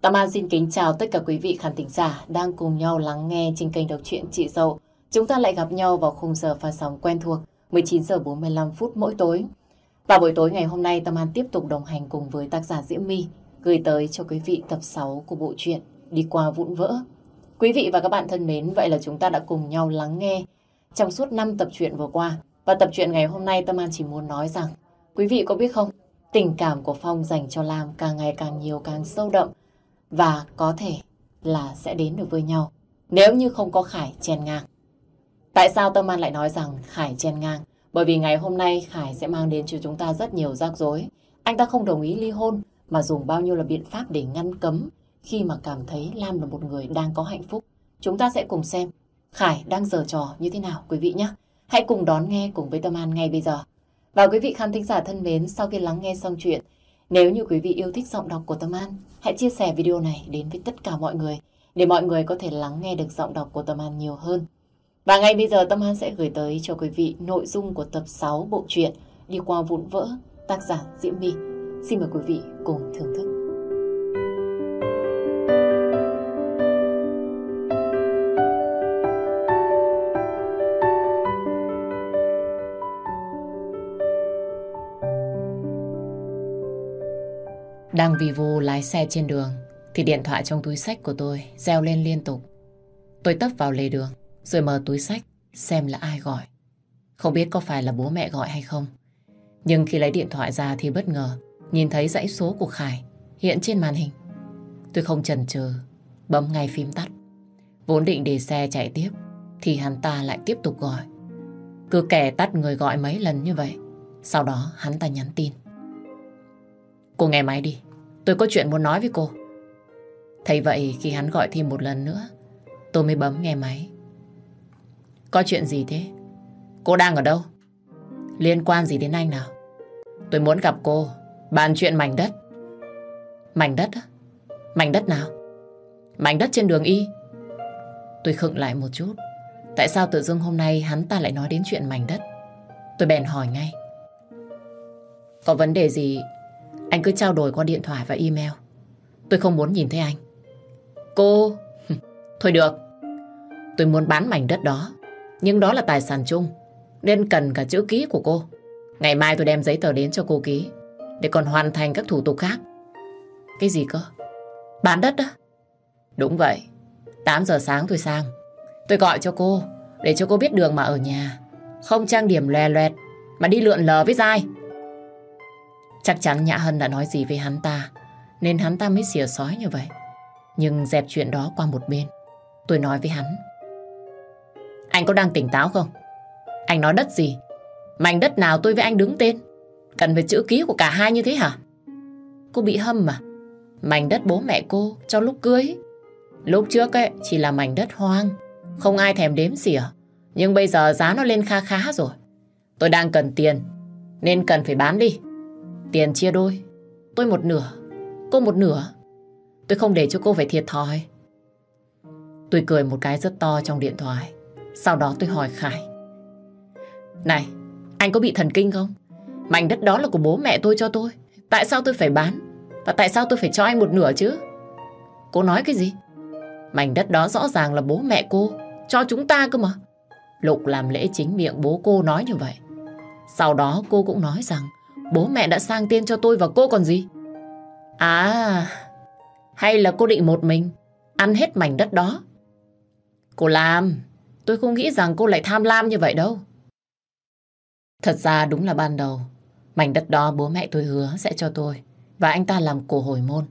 Tâm An xin kính chào tất cả quý vị khán thính giả đang cùng nhau lắng nghe trên kênh đọc truyện Chị Dậu. Chúng ta lại gặp nhau vào khung giờ phát sóng quen thuộc 19 giờ 45 phút mỗi tối. Và buổi tối ngày hôm nay Tâm An tiếp tục đồng hành cùng với tác giả Diễm My gửi tới cho quý vị tập 6 của bộ truyện Đi qua vụn vỡ. Quý vị và các bạn thân mến, vậy là chúng ta đã cùng nhau lắng nghe trong suốt 5 tập truyện vừa qua. Và tập truyện ngày hôm nay Tâm An chỉ muốn nói rằng quý vị có biết không, tình cảm của Phong dành cho Lam càng ngày càng nhiều càng sâu đậm và có thể là sẽ đến được với nhau nếu như không có Khải chen ngang. Tại sao Tâm An lại nói rằng Khải chen ngang? Bởi vì ngày hôm nay Khải sẽ mang đến cho chúng ta rất nhiều rắc rối. Anh ta không đồng ý ly hôn mà dùng bao nhiêu là biện pháp để ngăn cấm khi mà cảm thấy Lam là một người đang có hạnh phúc. Chúng ta sẽ cùng xem Khải đang giở trò như thế nào quý vị nhé. Hãy cùng đón nghe cùng với Tâm An ngay bây giờ. Và quý vị khán thính giả thân mến, sau khi lắng nghe xong chuyện, nếu như quý vị yêu thích giọng đọc của Tâm An, hãy chia sẻ video này đến với tất cả mọi người để mọi người có thể lắng nghe được giọng đọc của Tâm An nhiều hơn. Và ngay bây giờ Tâm An sẽ gửi tới cho quý vị nội dung của tập 6 bộ truyện Đi qua vụn vỡ, tác giả Diễm My. Xin mời quý vị cùng thưởng thức. Đang vì vô lái xe trên đường, thì điện thoại trong túi sách của tôi reo lên liên tục. Tôi tấp vào lề đường, rồi mở túi sách, xem là ai gọi. Không biết có phải là bố mẹ gọi hay không. Nhưng khi lấy điện thoại ra thì bất ngờ nhìn thấy dãy số của Khải hiện trên màn hình. Tôi không chần chừ, bấm ngay phím tắt. Vốn định để xe chạy tiếp, thì hắn ta lại tiếp tục gọi. Cứ kẻ tắt người gọi mấy lần như vậy. Sau đó hắn ta nhắn tin. Cô nghe máy đi. Tôi có chuyện muốn nói với cô. Thấy vậy khi hắn gọi thêm một lần nữa, tôi mới bấm nghe máy. Có chuyện gì thế? Cô đang ở đâu? Liên quan gì đến anh nào? Tôi muốn gặp cô, bàn chuyện mảnh đất. Mảnh đất á? Mảnh đất nào? Mảnh đất trên đường Y. Tôi khựng lại một chút. Tại sao tự dưng hôm nay hắn ta lại nói đến chuyện mảnh đất? Tôi bèn hỏi ngay. Có vấn đề gì anh cứ trao đổi qua điện thoại và email. Tôi không muốn nhìn thấy anh. Cô... Thôi được. Tôi muốn bán mảnh đất đó. Nhưng đó là tài sản chung. Nên cần cả chữ ký của cô. Ngày mai tôi đem giấy tờ đến cho cô ký. Để còn hoàn thành các thủ tục khác. Cái gì cơ? Bán đất á? Đúng vậy. 8 giờ sáng tôi sang. Tôi gọi cho cô. Để cho cô biết đường mà ở nhà. Không trang điểm lè loẹt. Mà đi lượn lờ với dai. Chắc chắn Nhã Hân đã nói gì với hắn ta, nên hắn ta mới xỉa sói như vậy. Nhưng dẹp chuyện đó qua một bên, tôi nói với hắn. Anh có đang tỉnh táo không? Anh nói đất gì? Mảnh đất nào tôi với anh đứng tên? Cần phải chữ ký của cả hai như thế hả? Cô bị hâm mà. Mảnh đất bố mẹ cô cho lúc cưới. Lúc trước ấy chỉ là mảnh đất hoang, không ai thèm đếm xỉa. Nhưng bây giờ giá nó lên kha khá rồi. Tôi đang cần tiền, nên cần phải bán đi. Tiền chia đôi. Tôi một nửa. Cô một nửa. Tôi không để cho cô phải thiệt thòi. Tôi cười một cái rất to trong điện thoại. Sau đó tôi hỏi Khải. Này, anh có bị thần kinh không? Mảnh đất đó là của bố mẹ tôi cho tôi. Tại sao tôi phải bán? Và tại sao tôi phải cho anh một nửa chứ? Cô nói cái gì? Mảnh đất đó rõ ràng là bố mẹ cô. Cho chúng ta cơ mà. Lục làm lễ chính miệng bố cô nói như vậy. Sau đó cô cũng nói rằng Bố mẹ đã sang tên cho tôi và cô còn gì? À, hay là cô định một mình ăn hết mảnh đất đó? Cô làm, tôi không nghĩ rằng cô lại tham lam như vậy đâu. Thật ra đúng là ban đầu, mảnh đất đó bố mẹ tôi hứa sẽ cho tôi và anh ta làm cổ hồi môn.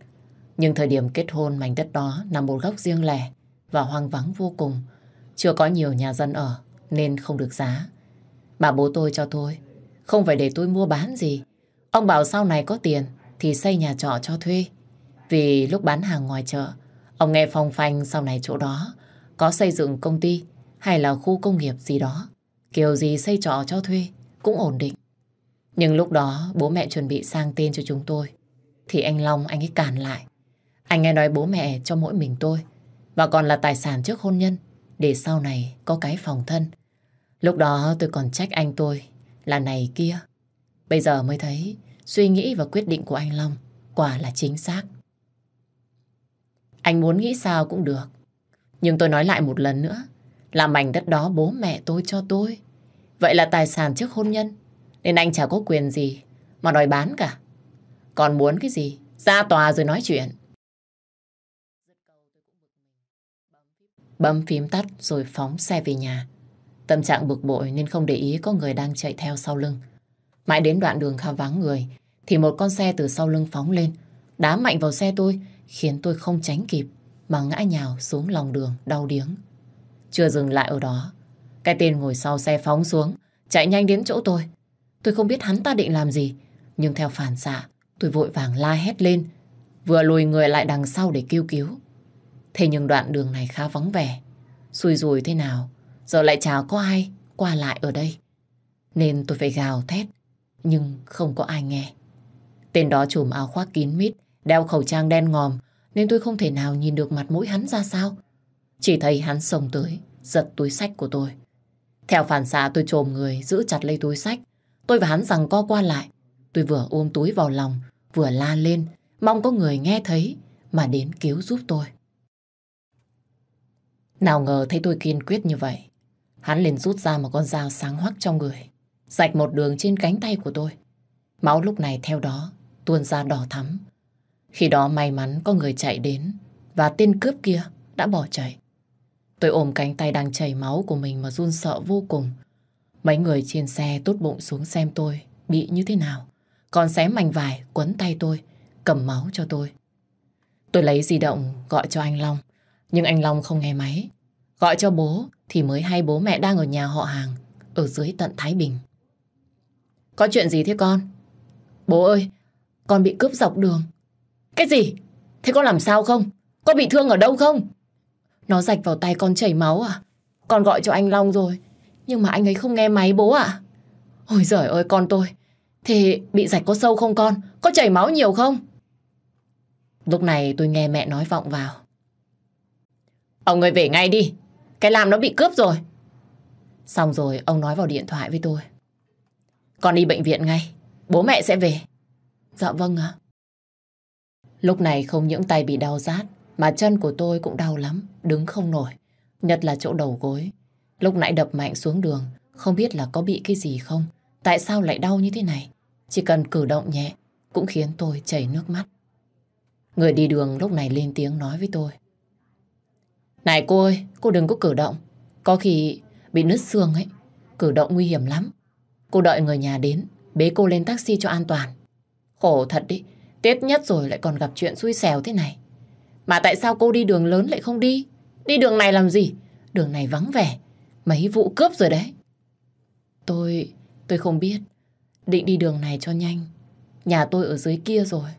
Nhưng thời điểm kết hôn mảnh đất đó nằm một góc riêng lẻ và hoang vắng vô cùng. Chưa có nhiều nhà dân ở nên không được giá. Bà bố tôi cho tôi không phải để tôi mua bán gì. Ông bảo sau này có tiền thì xây nhà trọ cho thuê. Vì lúc bán hàng ngoài chợ, ông nghe phong phanh sau này chỗ đó có xây dựng công ty hay là khu công nghiệp gì đó. Kiểu gì xây trọ cho thuê cũng ổn định. Nhưng lúc đó bố mẹ chuẩn bị sang tên cho chúng tôi. Thì anh Long anh ấy cản lại. Anh nghe nói bố mẹ cho mỗi mình tôi. Và còn là tài sản trước hôn nhân. Để sau này có cái phòng thân. Lúc đó tôi còn trách anh tôi là này kia. Bây giờ mới thấy suy nghĩ và quyết định của anh Long quả là chính xác. anh muốn nghĩ sao cũng được. Nhưng tôi nói lại một lần nữa, là mảnh đất đó bố mẹ tôi cho tôi. Vậy là tài sản trước hôn nhân, nên anh chả có quyền gì mà đòi bán cả. Còn muốn cái gì, ra tòa rồi nói chuyện. Bấm phím tắt rồi phóng xe về nhà. Tâm trạng bực bội nên không để ý có người đang chạy theo sau lưng. Mãi đến đoạn đường khá vắng người, thì một con xe từ sau lưng phóng lên, đá mạnh vào xe tôi, khiến tôi không tránh kịp, mà ngã nhào xuống lòng đường, đau điếng. Chưa dừng lại ở đó, cái tên ngồi sau xe phóng xuống, chạy nhanh đến chỗ tôi. Tôi không biết hắn ta định làm gì, nhưng theo phản xạ, tôi vội vàng la hét lên, vừa lùi người lại đằng sau để kêu cứu. Thế nhưng đoạn đường này khá vắng vẻ, xui rùi thế nào, giờ lại chả có ai qua lại ở đây. Nên tôi phải gào thét, nhưng không có ai nghe. Tên đó trùm áo khoác kín mít, đeo khẩu trang đen ngòm, nên tôi không thể nào nhìn được mặt mũi hắn ra sao. Chỉ thấy hắn sồng tới, giật túi sách của tôi. Theo phản xạ tôi trồm người, giữ chặt lấy túi sách. Tôi và hắn rằng co qua lại. Tôi vừa ôm túi vào lòng, vừa la lên, mong có người nghe thấy mà đến cứu giúp tôi. Nào ngờ thấy tôi kiên quyết như vậy. Hắn liền rút ra một con dao sáng hoắc trong người, rạch một đường trên cánh tay của tôi. Máu lúc này theo đó tuôn ra đỏ thắm. Khi đó may mắn có người chạy đến và tên cướp kia đã bỏ chạy. Tôi ôm cánh tay đang chảy máu của mình mà run sợ vô cùng. Mấy người trên xe tốt bụng xuống xem tôi bị như thế nào. Còn xé mảnh vải quấn tay tôi, cầm máu cho tôi. Tôi lấy di động gọi cho anh Long, nhưng anh Long không nghe máy. Gọi cho bố thì mới hay bố mẹ đang ở nhà họ hàng, ở dưới tận Thái Bình. Có chuyện gì thế con? Bố ơi, con bị cướp dọc đường. Cái gì? Thế con làm sao không? con bị thương ở đâu không? Nó rạch vào tay con chảy máu à? Con gọi cho anh Long rồi. Nhưng mà anh ấy không nghe máy bố ạ. À? Ôi giời ơi con tôi. Thế bị rạch có sâu không con? Có chảy máu nhiều không? Lúc này tôi nghe mẹ nói vọng vào. Ông người về ngay đi. Cái làm nó bị cướp rồi. Xong rồi ông nói vào điện thoại với tôi. Con đi bệnh viện ngay. Bố mẹ sẽ về. Dạ vâng ạ. Lúc này không những tay bị đau rát mà chân của tôi cũng đau lắm, đứng không nổi. Nhất là chỗ đầu gối. Lúc nãy đập mạnh xuống đường, không biết là có bị cái gì không. Tại sao lại đau như thế này? Chỉ cần cử động nhẹ cũng khiến tôi chảy nước mắt. Người đi đường lúc này lên tiếng nói với tôi. Này cô ơi, cô đừng có cử động. Có khi bị nứt xương ấy. Cử động nguy hiểm lắm. Cô đợi người nhà đến, bế cô lên taxi cho an toàn. Khổ thật đi, Tết nhất rồi lại còn gặp chuyện xui xẻo thế này. Mà tại sao cô đi đường lớn lại không đi? Đi đường này làm gì? Đường này vắng vẻ. Mấy vụ cướp rồi đấy. Tôi... tôi không biết. Định đi đường này cho nhanh. Nhà tôi ở dưới kia rồi.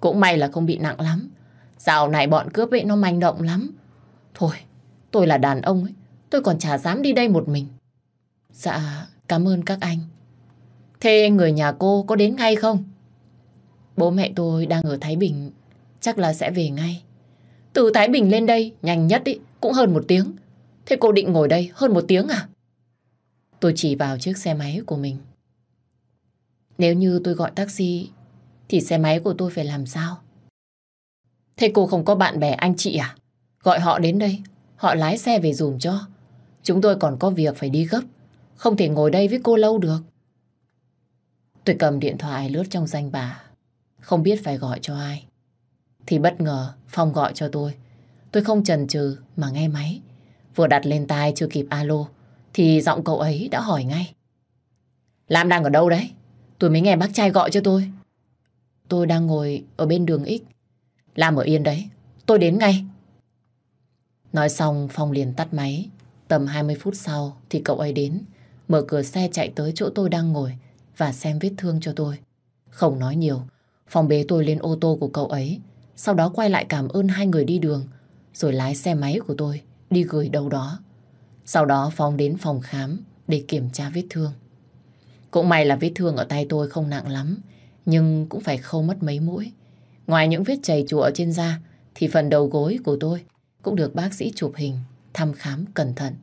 Cũng may là không bị nặng lắm. Dạo này bọn cướp ấy nó manh động lắm. Thôi, tôi là đàn ông ấy. Tôi còn chả dám đi đây một mình. Dạ, cảm ơn các anh. Thế người nhà cô có đến ngay không? Bố mẹ tôi đang ở Thái Bình, chắc là sẽ về ngay. Từ Thái Bình lên đây, nhanh nhất ý, cũng hơn một tiếng. Thế cô định ngồi đây hơn một tiếng à? Tôi chỉ vào chiếc xe máy của mình. Nếu như tôi gọi taxi, thì xe máy của tôi phải làm sao? Thế cô không có bạn bè anh chị à? Gọi họ đến đây, họ lái xe về dùm cho. Chúng tôi còn có việc phải đi gấp, không thể ngồi đây với cô lâu được. Tôi cầm điện thoại lướt trong danh bà, không biết phải gọi cho ai. Thì bất ngờ Phong gọi cho tôi. Tôi không chần chừ mà nghe máy. Vừa đặt lên tai chưa kịp alo, thì giọng cậu ấy đã hỏi ngay. Lam đang ở đâu đấy? Tôi mới nghe bác trai gọi cho tôi. Tôi đang ngồi ở bên đường X. Lam ở yên đấy, tôi đến ngay. Nói xong Phong liền tắt máy. Tầm 20 phút sau thì cậu ấy đến, mở cửa xe chạy tới chỗ tôi đang ngồi và xem vết thương cho tôi. Không nói nhiều, Phong bế tôi lên ô tô của cậu ấy, sau đó quay lại cảm ơn hai người đi đường, rồi lái xe máy của tôi đi gửi đâu đó. Sau đó Phong đến phòng khám để kiểm tra vết thương. Cũng may là vết thương ở tay tôi không nặng lắm, nhưng cũng phải khâu mất mấy mũi. Ngoài những vết chảy chùa trên da, thì phần đầu gối của tôi cũng được bác sĩ chụp hình, thăm khám cẩn thận.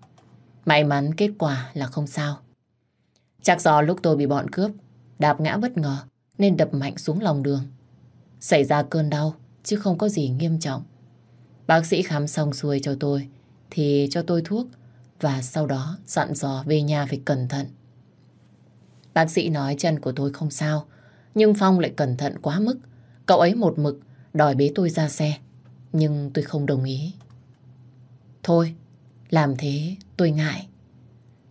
May mắn kết quả là không sao. Chắc do lúc tôi bị bọn cướp, đạp ngã bất ngờ nên đập mạnh xuống lòng đường. Xảy ra cơn đau chứ không có gì nghiêm trọng. Bác sĩ khám xong xuôi cho tôi thì cho tôi thuốc và sau đó dặn dò về nhà phải cẩn thận. Bác sĩ nói chân của tôi không sao nhưng Phong lại cẩn thận quá mức. Cậu ấy một mực đòi bế tôi ra xe nhưng tôi không đồng ý. Thôi, làm thế, tôi ngại.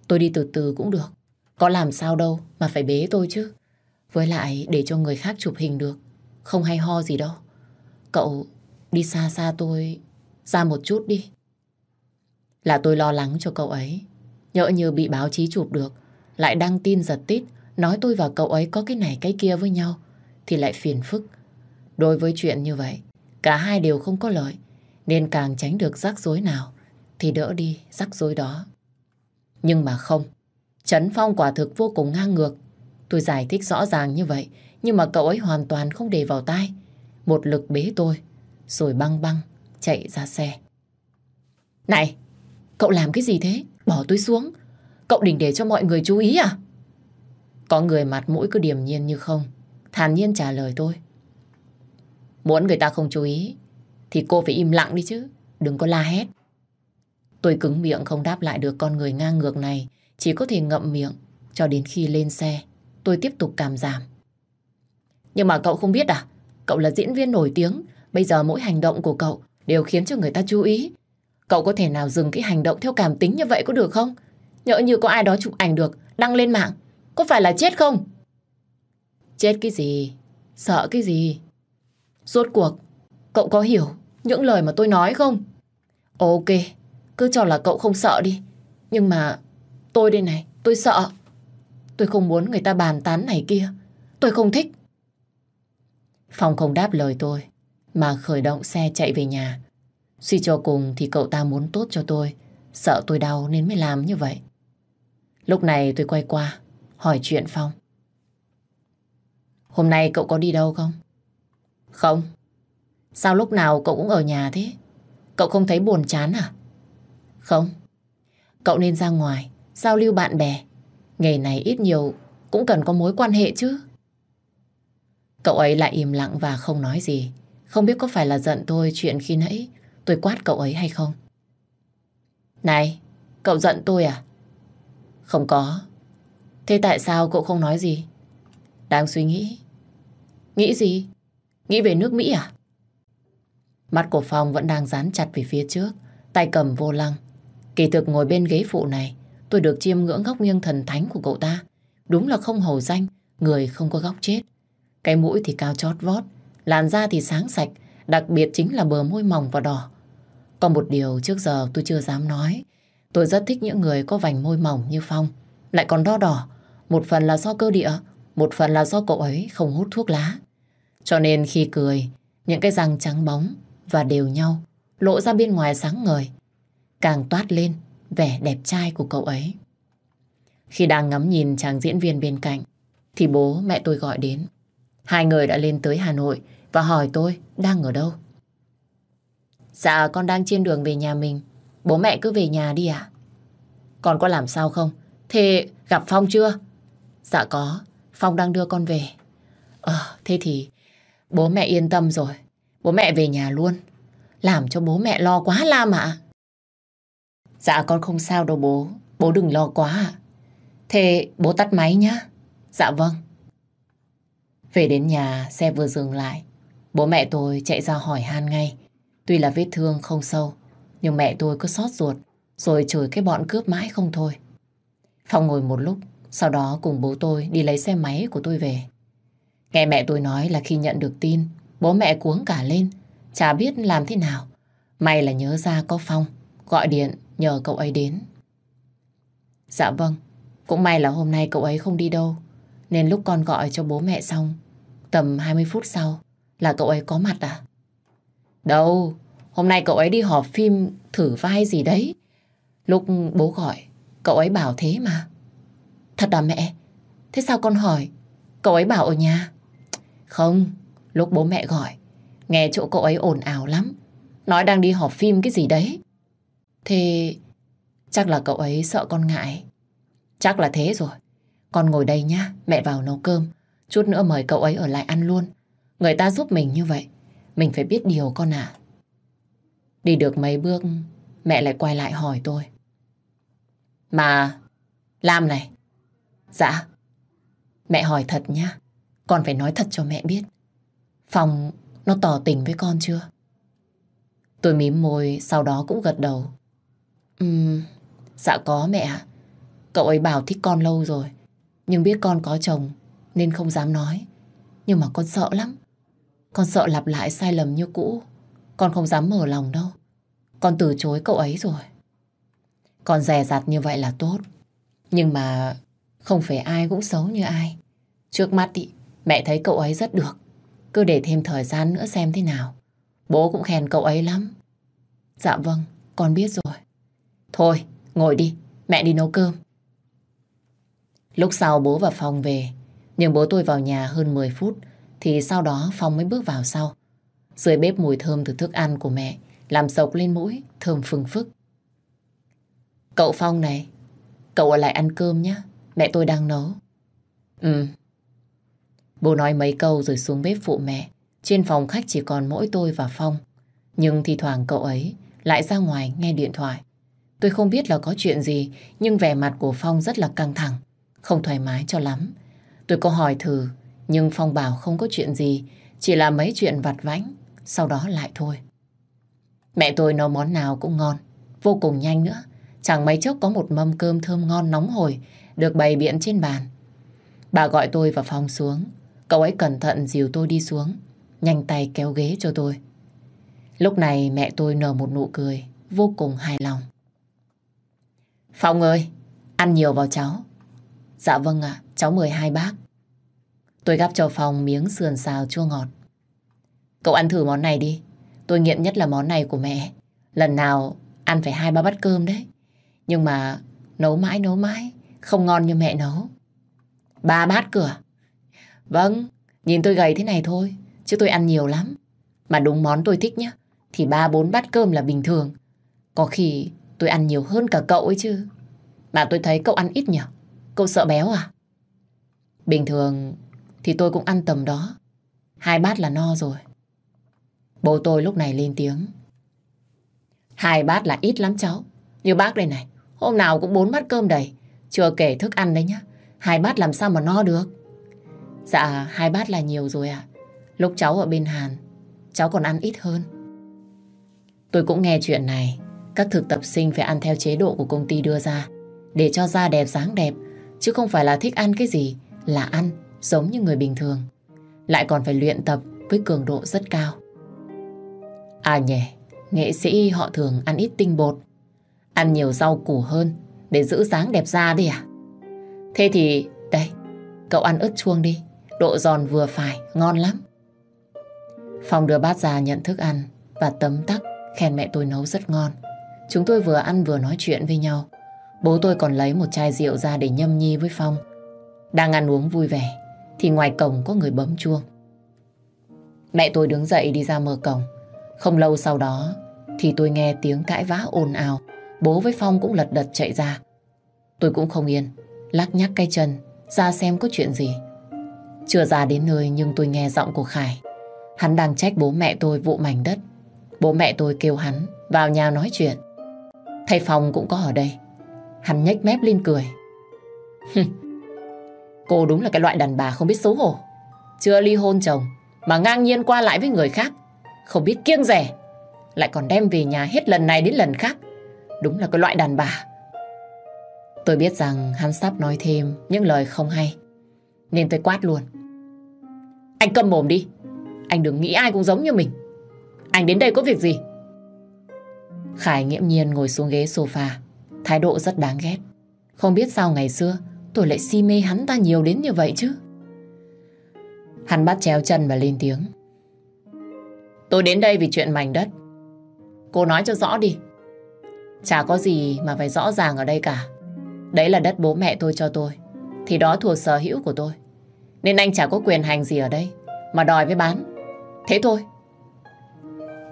Tôi đi từ từ cũng được. Có làm sao đâu, mà phải bế tôi chứ. Với lại, để cho người khác chụp hình được. Không hay ho gì đâu. Cậu đi xa xa tôi, ra một chút đi. Là tôi lo lắng cho cậu ấy. Nhỡ như bị báo chí chụp được. Lại đăng tin giật tít. Nói tôi và cậu ấy có cái này cái kia với nhau. Thì lại phiền phức. Đối với chuyện như vậy. Cả hai đều không có lợi. Nên càng tránh được rắc rối nào. Thì đỡ đi rắc rối đó. Nhưng mà không. Trấn Phong quả thực vô cùng ngang ngược. Tôi giải thích rõ ràng như vậy, nhưng mà cậu ấy hoàn toàn không để vào tai. Một lực bế tôi, rồi băng băng chạy ra xe. Này, cậu làm cái gì thế? Bỏ tôi xuống. Cậu định để cho mọi người chú ý à? Có người mặt mũi cứ điềm nhiên như không. Thản nhiên trả lời tôi. Muốn người ta không chú ý, thì cô phải im lặng đi chứ. Đừng có la hét. Tôi cứng miệng không đáp lại được con người ngang ngược này, chỉ có thể ngậm miệng cho đến khi lên xe. Tôi tiếp tục cảm giảm. Nhưng mà cậu không biết à? Cậu là diễn viên nổi tiếng, bây giờ mỗi hành động của cậu đều khiến cho người ta chú ý. Cậu có thể nào dừng cái hành động theo cảm tính như vậy có được không? Nhỡ như có ai đó chụp ảnh được, đăng lên mạng, có phải là chết không? Chết cái gì? Sợ cái gì? Rốt cuộc, cậu có hiểu những lời mà tôi nói không? Ok, cứ cho là cậu không sợ đi. Nhưng mà tôi đây này, tôi sợ. Tôi không muốn người ta bàn tán này kia. Tôi không thích. Phong không đáp lời tôi, mà khởi động xe chạy về nhà. Suy cho cùng thì cậu ta muốn tốt cho tôi, sợ tôi đau nên mới làm như vậy. Lúc này tôi quay qua, hỏi chuyện Phong. Hôm nay cậu có đi đâu không? Không. Sao lúc nào cậu cũng ở nhà thế? Cậu không thấy buồn chán à? Không. Cậu nên ra ngoài, giao lưu bạn bè. Nghề này ít nhiều cũng cần có mối quan hệ chứ. Cậu ấy lại im lặng và không nói gì. Không biết có phải là giận tôi chuyện khi nãy tôi quát cậu ấy hay không. Này, cậu giận tôi à? Không có. Thế tại sao cậu không nói gì? Đang suy nghĩ. Nghĩ gì? Nghĩ về nước Mỹ à? Mắt của Phong vẫn đang dán chặt về phía trước, tay cầm vô lăng. Kỳ thực ngồi bên ghế phụ này, tôi được chiêm ngưỡng góc nghiêng thần thánh của cậu ta. Đúng là không hầu danh, người không có góc chết. Cái mũi thì cao chót vót, làn da thì sáng sạch, đặc biệt chính là bờ môi mỏng và đỏ. Còn một điều trước giờ tôi chưa dám nói, tôi rất thích những người có vành môi mỏng như Phong, lại còn đo đỏ. Một phần là do cơ địa, một phần là do cậu ấy không hút thuốc lá. Cho nên khi cười, những cái răng trắng bóng và đều nhau lộ ra bên ngoài sáng ngời càng toát lên vẻ đẹp trai của cậu ấy. Khi đang ngắm nhìn chàng diễn viên bên cạnh, thì bố mẹ tôi gọi đến. Hai người đã lên tới Hà Nội và hỏi tôi đang ở đâu. Dạ con đang trên đường về nhà mình. Bố mẹ cứ về nhà đi ạ. Con có làm sao không? Thế gặp Phong chưa? Dạ có, Phong đang đưa con về. Ờ, thế thì bố mẹ yên tâm rồi. Bố mẹ về nhà luôn. Làm cho bố mẹ lo quá Lam ạ. Dạ con không sao đâu bố. Bố đừng lo quá ạ. Thế bố tắt máy nhá. Dạ vâng. Về đến nhà, xe vừa dừng lại. Bố mẹ tôi chạy ra hỏi han ngay. Tuy là vết thương không sâu, nhưng mẹ tôi cứ xót ruột, rồi chửi cái bọn cướp mãi không thôi. Phong ngồi một lúc, sau đó cùng bố tôi đi lấy xe máy của tôi về. Nghe mẹ tôi nói là khi nhận được tin, bố mẹ cuống cả lên, chả biết làm thế nào. May là nhớ ra có Phong, gọi điện nhờ cậu ấy đến. Dạ vâng, cũng may là hôm nay cậu ấy không đi đâu, nên lúc con gọi cho bố mẹ xong, tầm 20 phút sau là cậu ấy có mặt à? Đâu, hôm nay cậu ấy đi họp phim thử vai gì đấy. Lúc bố gọi, cậu ấy bảo thế mà. Thật à mẹ? Thế sao con hỏi? Cậu ấy bảo ở nhà. Không, lúc bố mẹ gọi, nghe chỗ cậu ấy ồn ào lắm. Nói đang đi họp phim cái gì đấy. Thế chắc là cậu ấy sợ con ngại. Chắc là thế rồi. Con ngồi đây nhá, mẹ vào nấu cơm. Chút nữa mời cậu ấy ở lại ăn luôn. Người ta giúp mình như vậy, mình phải biết điều con à. Đi được mấy bước, mẹ lại quay lại hỏi tôi. Mà, Lam này. Dạ. Mẹ hỏi thật nhá. Con phải nói thật cho mẹ biết. Phòng nó tỏ tình với con chưa? Tôi mím môi, sau đó cũng gật đầu. Ừm, dạ có mẹ ạ. Cậu ấy bảo thích con lâu rồi. Nhưng biết con có chồng nên không dám nói. Nhưng mà con sợ lắm. Con sợ lặp lại sai lầm như cũ. Con không dám mở lòng đâu. Con từ chối cậu ấy rồi. Con dè dặt như vậy là tốt. Nhưng mà không phải ai cũng xấu như ai. Trước mắt ý, mẹ thấy cậu ấy rất được. Cứ để thêm thời gian nữa xem thế nào. Bố cũng khen cậu ấy lắm. Dạ vâng, con biết rồi. Thôi, ngồi đi, mẹ đi nấu cơm. Lúc sau bố và Phong về, nhưng bố tôi vào nhà hơn 10 phút, thì sau đó Phong mới bước vào sau. Dưới bếp mùi thơm từ thức ăn của mẹ, làm sộc lên mũi, thơm phừng phức. Cậu Phong này, cậu ở lại ăn cơm nhé, mẹ tôi đang nấu. Ừ. Bố nói mấy câu rồi xuống bếp phụ mẹ. Trên phòng khách chỉ còn mỗi tôi và Phong. Nhưng thi thoảng cậu ấy lại ra ngoài nghe điện thoại. Tôi không biết là có chuyện gì, nhưng vẻ mặt của Phong rất là căng thẳng, không thoải mái cho lắm. Tôi có hỏi thử, nhưng Phong bảo không có chuyện gì, chỉ là mấy chuyện vặt vãnh, sau đó lại thôi. Mẹ tôi nấu món nào cũng ngon, vô cùng nhanh nữa. Chẳng mấy chốc có một mâm cơm thơm ngon nóng hổi được bày biện trên bàn. Bà gọi tôi vào phòng xuống, cậu ấy cẩn thận dìu tôi đi xuống, nhanh tay kéo ghế cho tôi. Lúc này mẹ tôi nở một nụ cười, vô cùng hài lòng. Phong ơi, ăn nhiều vào cháu. Dạ vâng ạ, cháu mời hai bác. Tôi gắp cho Phong miếng sườn xào chua ngọt. Cậu ăn thử món này đi. Tôi nghiện nhất là món này của mẹ. Lần nào ăn phải hai ba bát cơm đấy. Nhưng mà nấu mãi nấu mãi, không ngon như mẹ nấu. Ba bát cửa. À? Vâng, nhìn tôi gầy thế này thôi, chứ tôi ăn nhiều lắm. Mà đúng món tôi thích nhá, thì ba bốn bát cơm là bình thường. Có khi tôi ăn nhiều hơn cả cậu ấy chứ. Mà tôi thấy cậu ăn ít nhỉ? Cậu sợ béo à? Bình thường thì tôi cũng ăn tầm đó. Hai bát là no rồi. Bố tôi lúc này lên tiếng. Hai bát là ít lắm cháu. Như bác đây này, hôm nào cũng bốn bát cơm đầy. Chưa kể thức ăn đấy nhá. Hai bát làm sao mà no được? Dạ, hai bát là nhiều rồi ạ. Lúc cháu ở bên Hàn, cháu còn ăn ít hơn. Tôi cũng nghe chuyện này. Các thực tập sinh phải ăn theo chế độ của công ty đưa ra. Để cho da đẹp dáng đẹp. Chứ không phải là thích ăn cái gì là ăn giống như người bình thường. Lại còn phải luyện tập với cường độ rất cao. À nhỉ, nghệ sĩ họ thường ăn ít tinh bột, ăn nhiều rau củ hơn để giữ dáng đẹp da đi à? Thế thì, đây, cậu ăn ớt chuông đi, độ giòn vừa phải, ngon lắm. Phong đưa bát ra nhận thức ăn và tấm tắc khen mẹ tôi nấu rất ngon. Chúng tôi vừa ăn vừa nói chuyện với nhau. Bố tôi còn lấy một chai rượu ra để nhâm nhi với Phong. Đang ăn uống vui vẻ, thì ngoài cổng có người bấm chuông. Mẹ tôi đứng dậy đi ra mở cổng. Không lâu sau đó thì tôi nghe tiếng cãi vã ồn ào. Bố với Phong cũng lật đật chạy ra. Tôi cũng không yên, lắc nhắc cái chân ra xem có chuyện gì. Chưa ra đến nơi nhưng tôi nghe giọng của Khải. Hắn đang trách bố mẹ tôi vụ mảnh đất. Bố mẹ tôi kêu hắn vào nhà nói chuyện. Thầy Phong cũng có ở đây. Hắn nhếch mép lên cười. Cô đúng là cái loại đàn bà không biết xấu hổ. Chưa ly hôn chồng, mà ngang nhiên qua lại với người khác. Không biết kiêng rẻ. Lại còn đem về nhà hết lần này đến lần khác. Đúng là cái loại đàn bà. Tôi biết rằng hắn sắp nói thêm những lời không hay. Nên tôi quát luôn. Anh cầm mồm đi. Anh đừng nghĩ ai cũng giống như mình. Anh đến đây có việc gì? Khải nghiễm nhiên ngồi xuống ghế sofa. Thái độ rất đáng ghét. Không biết sao ngày xưa, tôi lại si mê hắn ta nhiều đến như vậy chứ. Hắn bắt chéo chân và lên tiếng. Tôi đến đây vì chuyện mảnh đất. Cô nói cho rõ đi. Chả có gì mà phải rõ ràng ở đây cả. Đấy là đất bố mẹ tôi cho tôi. Thì đó thuộc sở hữu của tôi. Nên anh chả có quyền hành gì ở đây, mà đòi với bán. Thế thôi.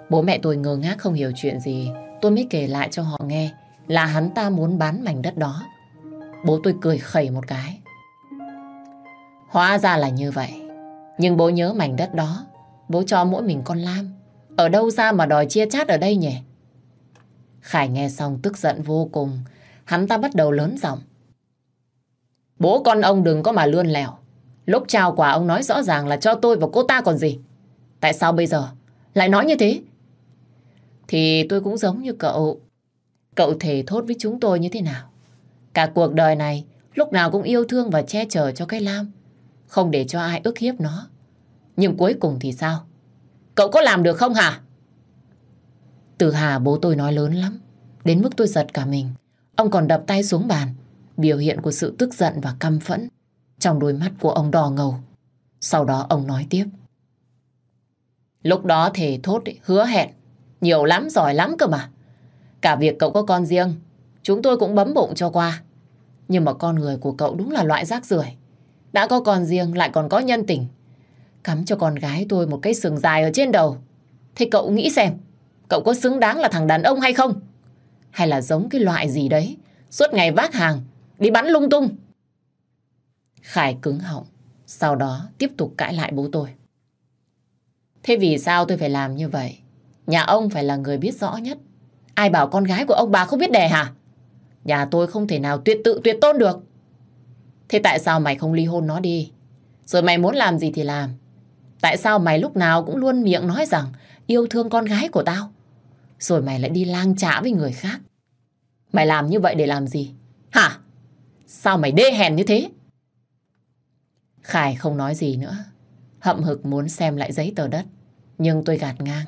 Bố mẹ tôi ngơ ngác không hiểu chuyện gì. Tôi mới kể lại cho họ nghe là hắn ta muốn bán mảnh đất đó. Bố tôi cười khẩy một cái. Hóa ra là như vậy. Nhưng bố nhớ mảnh đất đó. Bố cho mỗi mình con Lam. Ở đâu ra mà đòi chia chát ở đây nhỉ? Khải nghe xong tức giận vô cùng. Hắn ta bắt đầu lớn giọng. Bố con ông đừng có mà lươn lèo. Lúc trao quà ông nói rõ ràng là cho tôi và cô ta còn gì. Tại sao bây giờ lại nói như thế? Thì tôi cũng giống như cậu. Cậu thề thốt với chúng tôi như thế nào? Cả cuộc đời này, lúc nào cũng yêu thương và che chở cho cái Lam. Không để cho ai ức hiếp nó. Nhưng cuối cùng thì sao? Cậu có làm được không hả? Từ Hà bố tôi nói lớn lắm. Đến mức tôi giật cả mình. Ông còn đập tay xuống bàn. Biểu hiện của sự tức giận và căm phẫn. Trong đôi mắt của ông đỏ ngầu. Sau đó ông nói tiếp. Lúc đó thề thốt hứa hẹn. Nhiều lắm, giỏi lắm cơ mà. Cả việc cậu có con riêng. Chúng tôi cũng bấm bụng cho qua. Nhưng mà con người của cậu đúng là loại rác rưởi. Đã có con riêng lại còn có nhân tình. Cắm cho con gái tôi một cái sừng dài ở trên đầu. Thế cậu nghĩ xem, cậu có xứng đáng là thằng đàn ông hay không? Hay là giống cái loại gì đấy, suốt ngày vác hàng, đi bắn lung tung? Khải cứng họng, sau đó tiếp tục cãi lại bố tôi. Thế vì sao tôi phải làm như vậy? Nhà ông phải là người biết rõ nhất. Ai bảo con gái của ông bà không biết đẻ hả? Nhà tôi không thể nào tuyệt tự, tuyệt tôn được. Thế tại sao mày không ly hôn nó đi? Rồi mày muốn làm gì thì làm. Tại sao mày lúc nào cũng luôn miệng nói rằng yêu thương con gái của tao? Rồi mày lại đi lang trả với người khác. Mày làm như vậy để làm gì? Hả? Sao mày đê hèn như thế? Khải không nói gì nữa. Hậm hực muốn xem lại giấy tờ đất. Nhưng tôi gạt ngang.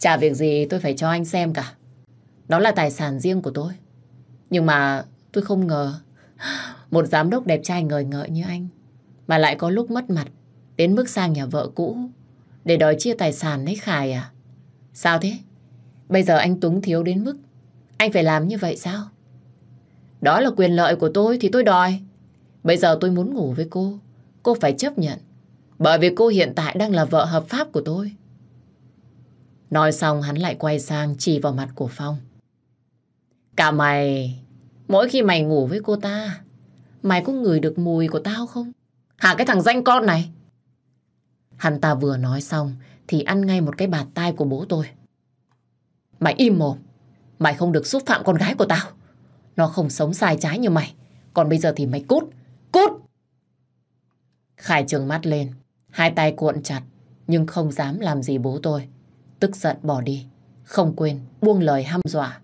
Chả việc gì tôi phải cho anh xem cả. Đó là tài sản riêng của tôi. Nhưng mà tôi không ngờ một giám đốc đẹp trai ngời ngợi như anh mà lại có lúc mất mặt đến mức sang nhà vợ cũ để đòi chia tài sản lấy Khải à? Sao thế? Bây giờ anh Tuấn thiếu đến mức anh phải làm như vậy sao? Đó là quyền lợi của tôi thì tôi đòi. Bây giờ tôi muốn ngủ với cô. Cô phải chấp nhận. Bởi vì cô hiện tại đang là vợ hợp pháp của tôi. Nói xong hắn lại quay sang chỉ vào mặt của Phong. Cả mày, mỗi khi mày ngủ với cô ta, mày có ngửi được mùi của tao không? Hả cái thằng danh con này? Hắn ta vừa nói xong thì ăn ngay một cái bạt tai của bố tôi. Mày im mồm, mày không được xúc phạm con gái của tao. Nó không sống sai trái như mày. Còn bây giờ thì mày cút, cút! Khải trường mắt lên, hai tay cuộn chặt, nhưng không dám làm gì bố tôi. Tức giận bỏ đi, không quên buông lời hăm dọa.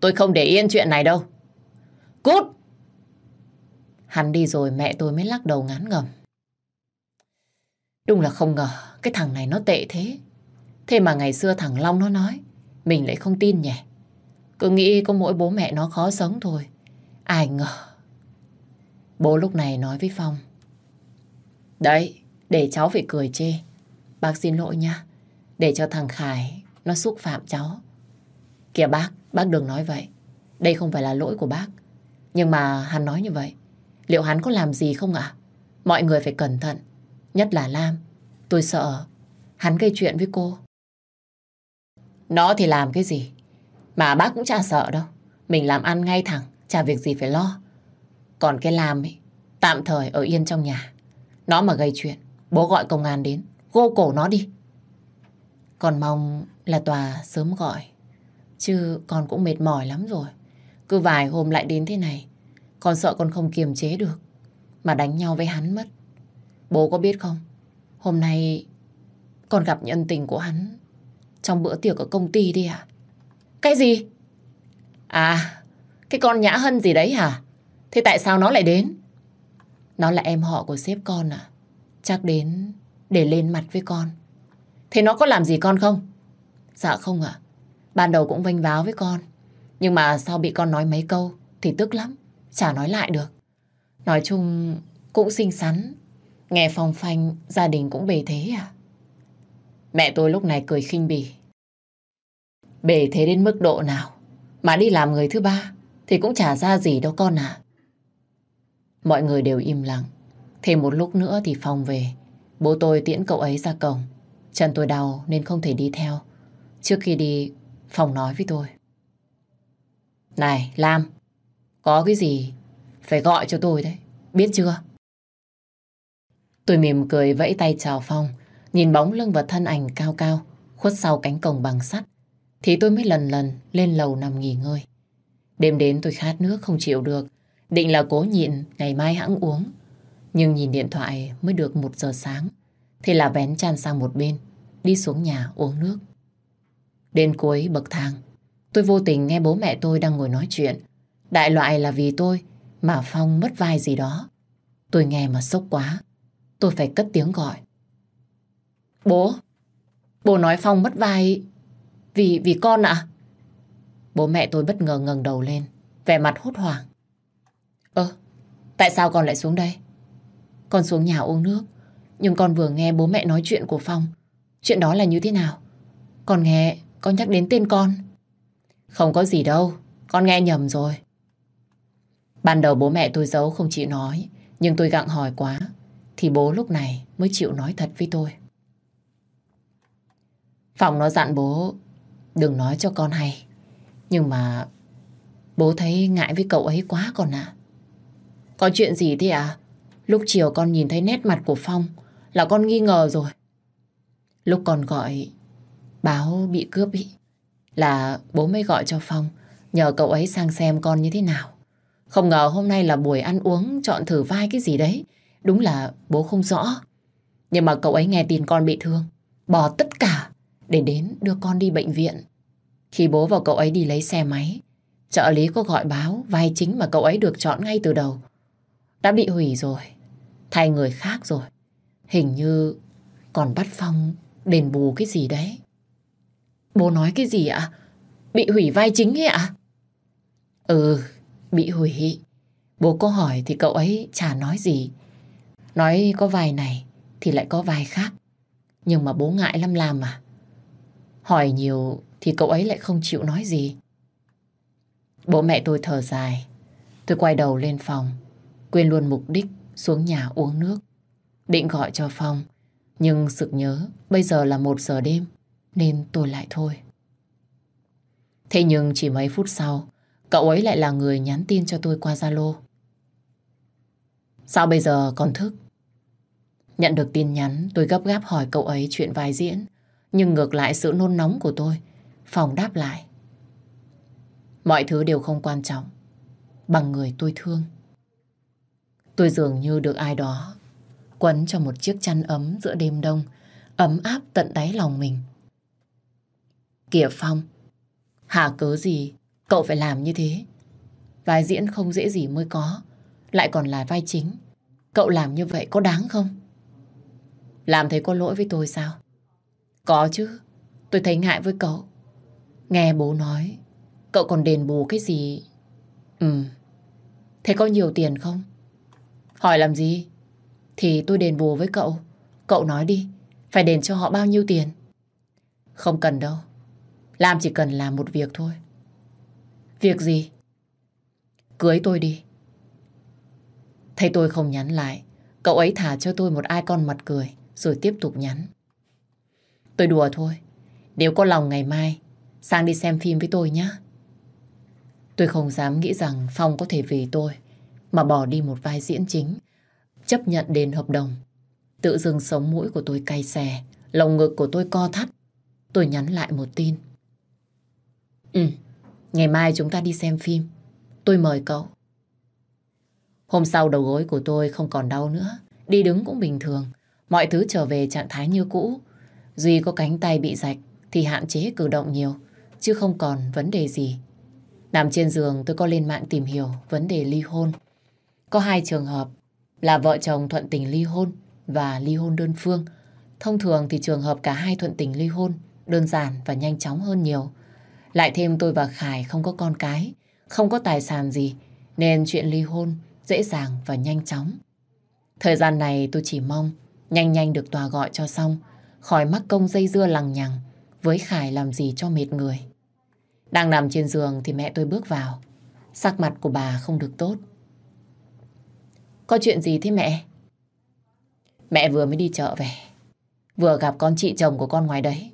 Tôi không để yên chuyện này đâu. Cút! Hắn đi rồi mẹ tôi mới lắc đầu ngán ngầm. Đúng là không ngờ cái thằng này nó tệ thế. Thế mà ngày xưa thằng Long nó nói, mình lại không tin nhỉ. Cứ nghĩ có mỗi bố mẹ nó khó sống thôi. Ai ngờ. Bố lúc này nói với Phong. Đấy, để cháu phải cười chê. Bác xin lỗi nha. Để cho thằng Khải nó xúc phạm cháu. Kìa bác, bác đừng nói vậy. Đây không phải là lỗi của bác. Nhưng mà hắn nói như vậy. Liệu hắn có làm gì không ạ? Mọi người phải cẩn thận. Nhất là Lam. Tôi sợ hắn gây chuyện với cô. Nó thì làm cái gì? Mà bác cũng chả sợ đâu. Mình làm ăn ngay thẳng, chả việc gì phải lo. Còn cái Lam ấy, tạm thời ở yên trong nhà. Nó mà gây chuyện, bố gọi công an đến, gô cổ nó đi. Còn mong là tòa sớm gọi. Chứ con cũng mệt mỏi lắm rồi. Cứ vài hôm lại đến thế này. Con sợ con không kiềm chế được. Mà đánh nhau với hắn mất. Bố có biết không? Hôm nay con gặp nhân tình của hắn trong bữa tiệc ở công ty đi à? Cái gì? À, cái con Nhã Hân gì đấy hả? Thế tại sao nó lại đến? Nó là em họ của sếp con à? Chắc đến để lên mặt với con. Thế nó có làm gì con không? Dạ không ạ. Ban đầu cũng vênh váo với con. Nhưng mà sau bị con nói mấy câu thì tức lắm. Chả nói lại được. Nói chung cũng xinh xắn. Nghe phong phanh, gia đình cũng bề thế à? Mẹ tôi lúc này cười khinh bỉ. Bề thế đến mức độ nào? Mà đi làm người thứ ba thì cũng chả ra gì đâu con à. Mọi người đều im lặng. Thêm một lúc nữa thì Phong về. Bố tôi tiễn cậu ấy ra cổng. Chân tôi đau nên không thể đi theo. Trước khi đi, Phong nói với tôi. Này, Lam, có cái gì phải gọi cho tôi đấy, biết chưa? Tôi mỉm cười vẫy tay chào Phong, nhìn bóng lưng và thân ảnh cao cao, khuất sau cánh cổng bằng sắt. thì tôi mới lần lần lên lầu nằm nghỉ ngơi. Đêm đến tôi khát nước không chịu được, định là cố nhịn ngày mai hãng uống. Nhưng nhìn điện thoại mới được một giờ sáng, thì là vén chăn sang một bên, đi xuống nhà uống nước. Đến cuối bậc thang, tôi vô tình nghe bố mẹ tôi đang ngồi nói chuyện. Đại loại là vì tôi mà Phong mất vai gì đó. Tôi nghe mà sốc quá. Tôi phải cất tiếng gọi. Bố, bố nói Phong mất vai vì vì con ạ. Bố mẹ tôi bất ngờ ngẩng đầu lên, vẻ mặt hốt hoảng. Ơ, tại sao con lại xuống đây? Con xuống nhà uống nước, nhưng con vừa nghe bố mẹ nói chuyện của Phong. Chuyện đó là như thế nào? Con nghe con nhắc đến tên con. Không có gì đâu, con nghe nhầm rồi. Ban đầu bố mẹ tôi giấu không chịu nói, nhưng tôi gặng hỏi quá, thì bố lúc này mới chịu nói thật với tôi. Phòng nó dặn bố đừng nói cho con hay. Nhưng mà bố thấy ngại với cậu ấy quá còn ạ. Có chuyện gì thế à? Lúc chiều con nhìn thấy nét mặt của Phong là con nghi ngờ rồi. Lúc còn gọi báo bị cướp ý, là bố mới gọi cho Phong nhờ cậu ấy sang xem con như thế nào. Không ngờ hôm nay là buổi ăn uống chọn thử vai cái gì đấy. Đúng là bố không rõ. Nhưng mà cậu ấy nghe tin con bị thương. Bỏ tất cả để đến đưa con đi bệnh viện. Khi bố và cậu ấy đi lấy xe máy, trợ lý có gọi báo vai chính mà cậu ấy được chọn ngay từ đầu. Đã bị hủy rồi, thay người khác rồi. Hình như còn bắt Phong đền bù cái gì đấy. Bố nói cái gì ạ? Bị hủy vai chính ấy ạ? Ừ, bị hủy. Bố có hỏi thì cậu ấy chả nói gì. Nói có vai này thì lại có vai khác. Nhưng mà bố ngại lắm làm à. Hỏi nhiều thì cậu ấy lại không chịu nói gì. Bố mẹ tôi thở dài. Tôi quay đầu lên phòng, quên luôn mục đích xuống nhà uống nước. Định gọi cho Phong, nhưng sực nhớ bây giờ là một giờ đêm, nên tôi lại thôi. Thế nhưng chỉ mấy phút sau, cậu ấy lại là người nhắn tin cho tôi qua Zalo. Sao bây giờ còn thức? Nhận được tin nhắn, tôi gấp gáp hỏi cậu ấy chuyện vai diễn. Nhưng ngược lại sự nôn nóng của tôi, Phòng đáp lại. Mọi thứ đều không quan trọng bằng người tôi thương. Tôi dường như được ai đó quấn cho một chiếc chăn ấm giữa đêm đông, ấm áp tận đáy lòng mình. Kìa Phong, hà cớ gì cậu phải làm như thế? Vai diễn không dễ gì mới có, lại còn là vai chính. Cậu làm như vậy có đáng không? Làm thế có lỗi với tôi sao? Có chứ, tôi thấy ngại với cậu. Nghe bố nói, cậu còn đền bù cái gì? Ừ, thế có nhiều tiền không? Hỏi làm gì? Thì tôi đền bù với cậu. Cậu nói đi, phải đền cho họ bao nhiêu tiền? Không cần đâu. Làm chỉ cần làm một việc thôi. Việc gì? Cưới tôi đi. Thấy tôi không nhắn lại, cậu ấy thả cho tôi một ai con mặt cười, rồi tiếp tục nhắn. Tôi đùa thôi. Nếu có lòng ngày mai, sang đi xem phim với tôi nhé. Tôi không dám nghĩ rằng Phong có thể vì tôi mà bỏ đi một vai diễn chính, chấp nhận đền hợp đồng. Tự dưng sống mũi của tôi cay xè, lồng ngực của tôi co thắt. Tôi nhắn lại một tin. Ừ, ngày mai chúng ta đi xem phim. Tôi mời cậu. Hôm sau đầu gối của tôi không còn đau nữa, đi đứng cũng bình thường. Mọi thứ trở về trạng thái như cũ. Duy có cánh tay bị rạch thì hạn chế cử động nhiều, chứ không còn vấn đề gì. Nằm trên giường tôi có lên mạng tìm hiểu vấn đề ly hôn. Có hai trường hợp là vợ chồng thuận tình ly hôn và ly hôn đơn phương. Thông thường thì trường hợp cả hai thuận tình ly hôn đơn giản và nhanh chóng hơn nhiều. Lại thêm tôi và Khải không có con cái, không có tài sản gì, nên chuyện ly hôn dễ dàng và nhanh chóng. Thời gian này tôi chỉ mong nhanh nhanh được tòa gọi cho xong, khỏi mắc công dây dưa lằng nhằng với Khải làm gì cho mệt người. Đang nằm trên giường thì mẹ tôi bước vào. Sắc mặt của bà không được tốt. Có chuyện gì thế mẹ? Mẹ vừa mới đi chợ về. Vừa gặp con chị chồng của con ngoài đấy.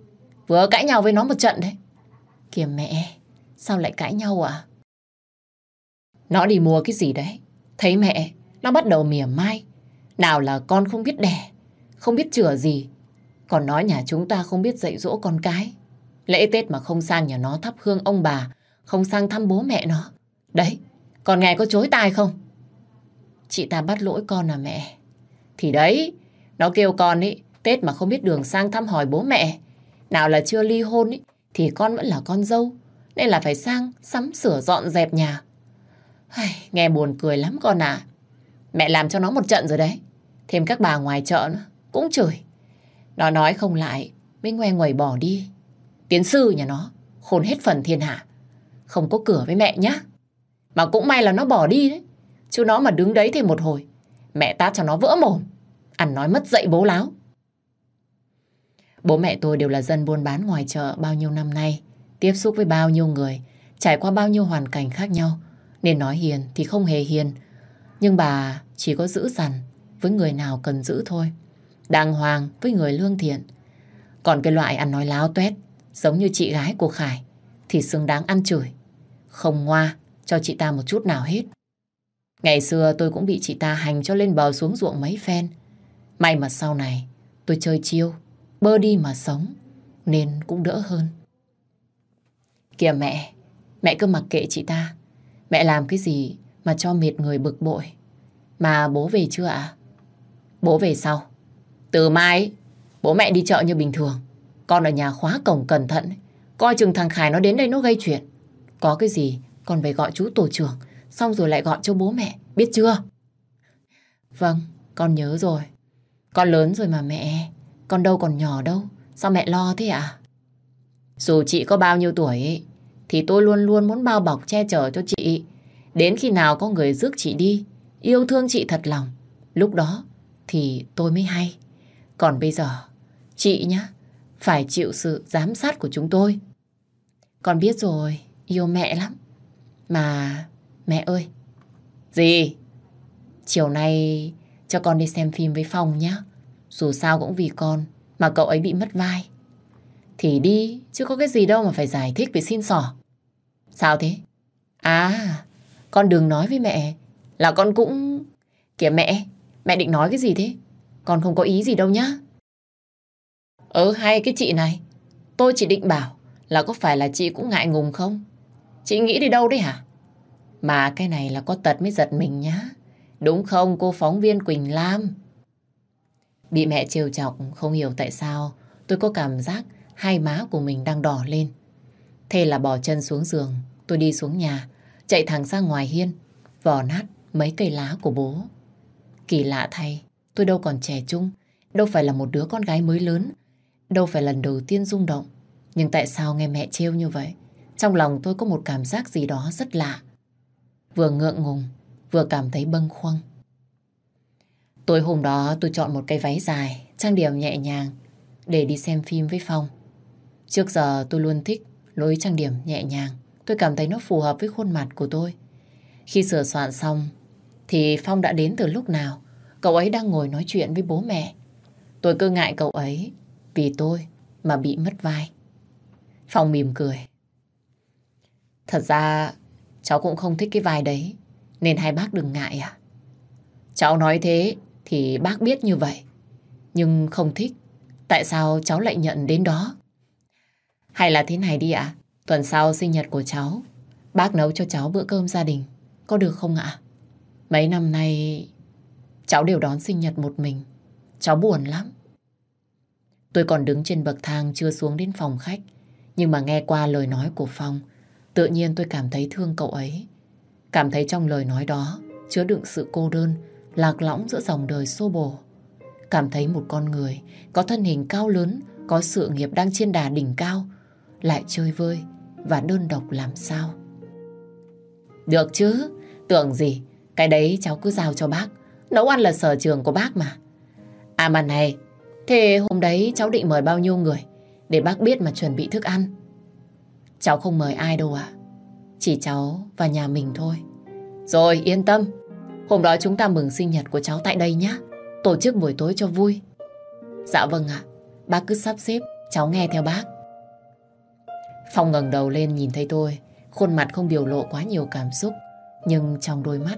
Vừa cãi nhau với nó một trận đấy. Kìa mẹ, sao lại cãi nhau à? Nó đi mua cái gì đấy. Thấy mẹ, nó bắt đầu mỉa mai. Nào là con không biết đẻ, không biết chữa gì. Còn nói nhà chúng ta không biết dạy dỗ con cái. Lễ Tết mà không sang nhà nó thắp hương ông bà, không sang thăm bố mẹ nó. Đấy, còn nghe có chối tai không? Chị ta bắt lỗi con à mẹ? Thì đấy, nó kêu con ý, Tết mà không biết đường sang thăm hỏi bố mẹ. Nào là chưa ly hôn ý, thì con vẫn là con dâu. Nên là phải sang sắm sửa dọn dẹp nhà. Ai, nghe buồn cười lắm con à. Mẹ làm cho nó một trận rồi đấy. Thêm các bà ngoài chợ nữa, cũng chửi. Nó nói không lại, mới ngoe ngoẩy bỏ đi. Tiến sư nhà nó, khôn hết phần thiên hạ. Không có cửa với mẹ nhá. Mà cũng may là nó bỏ đi đấy. Chứ nó mà đứng đấy thì một hồi, mẹ tát cho nó vỡ mồm. Ăn nói mất dạy bố láo. Bố mẹ tôi đều là dân buôn bán ngoài chợ bao nhiêu năm nay, tiếp xúc với bao nhiêu người, trải qua bao nhiêu hoàn cảnh khác nhau. Nên nói hiền thì không hề hiền. Nhưng bà chỉ có giữ dằn với người nào cần giữ thôi. Đàng hoàng với người lương thiện. Còn cái loại ăn nói láo tuét, giống như chị gái của Khải, thì xứng đáng ăn chửi. Không ngoa cho chị ta một chút nào hết. Ngày xưa tôi cũng bị chị ta hành cho lên bờ xuống ruộng mấy phen. May mà sau này tôi chơi chiêu, bơ đi mà sống, nên cũng đỡ hơn. Kìa mẹ, mẹ cứ mặc kệ chị ta. Mẹ làm cái gì mà cho mệt người bực bội. Mà bố về chưa ạ? Bố về sau. Từ mai, bố mẹ đi chợ như bình thường. Con ở nhà khóa cổng cẩn thận. Coi chừng thằng Khải nó đến đây nó gây chuyện. Có cái gì, con phải gọi chú tổ trưởng. Xong rồi lại gọi cho bố mẹ. Biết chưa? Vâng, con nhớ rồi. Con lớn rồi mà mẹ. Con đâu còn nhỏ đâu. Sao mẹ lo thế ạ? Dù chị có bao nhiêu tuổi ấy, thì tôi luôn luôn muốn bao bọc che chở cho chị. Đến khi nào có người rước chị đi, yêu thương chị thật lòng, lúc đó thì tôi mới hay. Còn bây giờ, chị nhá, phải chịu sự giám sát của chúng tôi. Con biết rồi, yêu mẹ lắm. Mà, mẹ ơi. Gì? Chiều nay cho con đi xem phim với Phong nhé. Dù sao cũng vì con mà cậu ấy bị mất vai. Thì đi, chứ có cái gì đâu mà phải giải thích về xin sỏ. Sao thế? À, con đừng nói với mẹ là con cũng... Kìa mẹ, mẹ định nói cái gì thế? Con không có ý gì đâu nhá. Ừ hay cái chị này, tôi chỉ định bảo là có phải là chị cũng ngại ngùng không? Chị nghĩ đi đâu đấy hả? Mà cái này là có tật mới giật mình nhá. Đúng không cô phóng viên Quỳnh Lam? Bị mẹ trêu chọc không hiểu tại sao tôi có cảm giác hai má của mình đang đỏ lên. Thế là bỏ chân xuống giường, tôi đi xuống nhà, chạy thẳng ra ngoài hiên, vò nát mấy cây lá của bố. Kỳ lạ thay, tôi đâu còn trẻ trung, đâu phải là một đứa con gái mới lớn, đâu phải lần đầu tiên rung động. Nhưng tại sao nghe mẹ trêu như vậy? Trong lòng tôi có một cảm giác gì đó rất lạ. Vừa ngượng ngùng, vừa cảm thấy bâng khuâng. Tối hôm đó tôi chọn một cây váy dài, trang điểm nhẹ nhàng để đi xem phim với Phong. Trước giờ tôi luôn thích lối trang điểm nhẹ nhàng. Tôi cảm thấy nó phù hợp với khuôn mặt của tôi. Khi sửa soạn xong thì Phong đã đến từ lúc nào. Cậu ấy đang ngồi nói chuyện với bố mẹ. Tôi cứ ngại cậu ấy vì tôi mà bị mất vai. Phong mỉm cười. Thật ra cháu cũng không thích cái vai đấy nên hai bác đừng ngại à. Cháu nói thế thì bác biết như vậy. Nhưng không thích. Tại sao cháu lại nhận đến đó? Hay là thế này đi ạ. Tuần sau sinh nhật của cháu. Bác nấu cho cháu bữa cơm gia đình. Có được không ạ? Mấy năm nay cháu đều đón sinh nhật một mình. Cháu buồn lắm. Tôi còn đứng trên bậc thang chưa xuống đến phòng khách. Nhưng mà nghe qua lời nói của Phong, tự nhiên tôi cảm thấy thương cậu ấy. Cảm thấy trong lời nói đó chứa đựng sự cô đơn, lạc lõng giữa dòng đời xô bồ. Cảm thấy một con người có thân hình cao lớn, có sự nghiệp đang trên đà đỉnh cao, lại chơi vơi và đơn độc làm sao. Được chứ, tưởng gì, cái đấy cháu cứ giao cho bác. Nấu ăn là sở trường của bác mà. À mà này, thế hôm đấy cháu định mời bao nhiêu người để bác biết mà chuẩn bị thức ăn? Cháu không mời ai đâu ạ. Chỉ cháu và nhà mình thôi. Rồi, yên tâm. Hôm đó chúng ta mừng sinh nhật của cháu tại đây nhé. Tổ chức buổi tối cho vui. Dạ vâng ạ. Bác cứ sắp xếp, cháu nghe theo bác. Phong ngẩng đầu lên nhìn thấy tôi. Khuôn mặt không biểu lộ quá nhiều cảm xúc. Nhưng trong đôi mắt,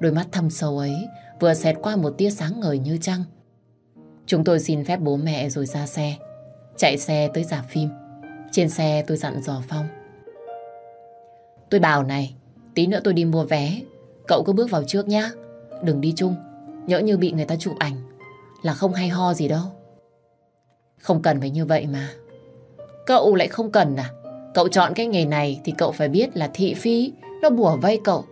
đôi mắt thâm sâu ấy vừa xẹt qua một tia sáng ngời như trăng. Chúng tôi xin phép bố mẹ rồi ra xe. Chạy xe tới giả phim. Trên xe tôi dặn dò Phong. Tôi bảo này, tí nữa tôi đi mua vé. Cậu cứ bước vào trước nhá. Đừng đi chung. Nhỡ như bị người ta chụp ảnh là không hay ho gì đâu. Không cần phải như vậy mà. Cậu lại không cần à? Cậu chọn cái nghề này thì cậu phải biết là thị phi nó bùa vây cậu.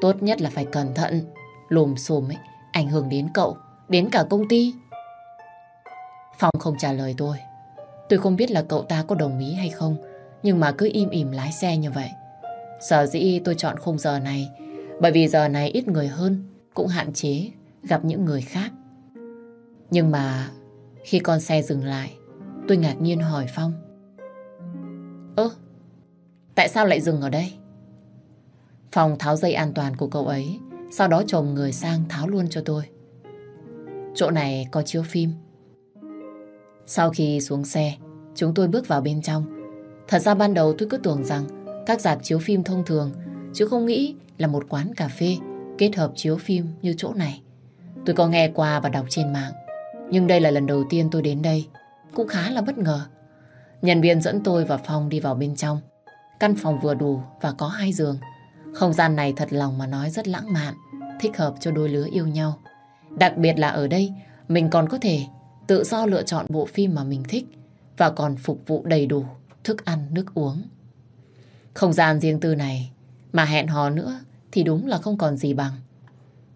Tốt nhất là phải cẩn thận. Lùm xùm ấy, ảnh hưởng đến cậu, đến cả công ty. Phong không trả lời tôi. Tôi không biết là cậu ta có đồng ý hay không, nhưng mà cứ im ỉm lái xe như vậy. Sở dĩ tôi chọn khung giờ này, bởi vì giờ này ít người hơn, cũng hạn chế gặp những người khác. Nhưng mà khi con xe dừng lại, tôi ngạc nhiên hỏi Phong. Ơ, tại sao lại dừng ở đây? Phong tháo dây an toàn của cậu ấy, sau đó chồm người sang tháo luôn cho tôi. Chỗ này có chiếu phim. Sau khi xuống xe, chúng tôi bước vào bên trong. Thật ra ban đầu tôi cứ tưởng rằng các dạp chiếu phim thông thường, chứ không nghĩ là một quán cà phê kết hợp chiếu phim như chỗ này. Tôi có nghe qua và đọc trên mạng, nhưng đây là lần đầu tiên tôi đến đây, cũng khá là bất ngờ. Nhân viên dẫn tôi và phòng đi vào bên trong. Căn phòng vừa đủ và có hai giường. Không gian này thật lòng mà nói rất lãng mạn, thích hợp cho đôi lứa yêu nhau. Đặc biệt là ở đây, mình còn có thể tự do lựa chọn bộ phim mà mình thích và còn phục vụ đầy đủ thức ăn, nước uống. Không gian riêng tư này mà hẹn hò nữa thì đúng là không còn gì bằng.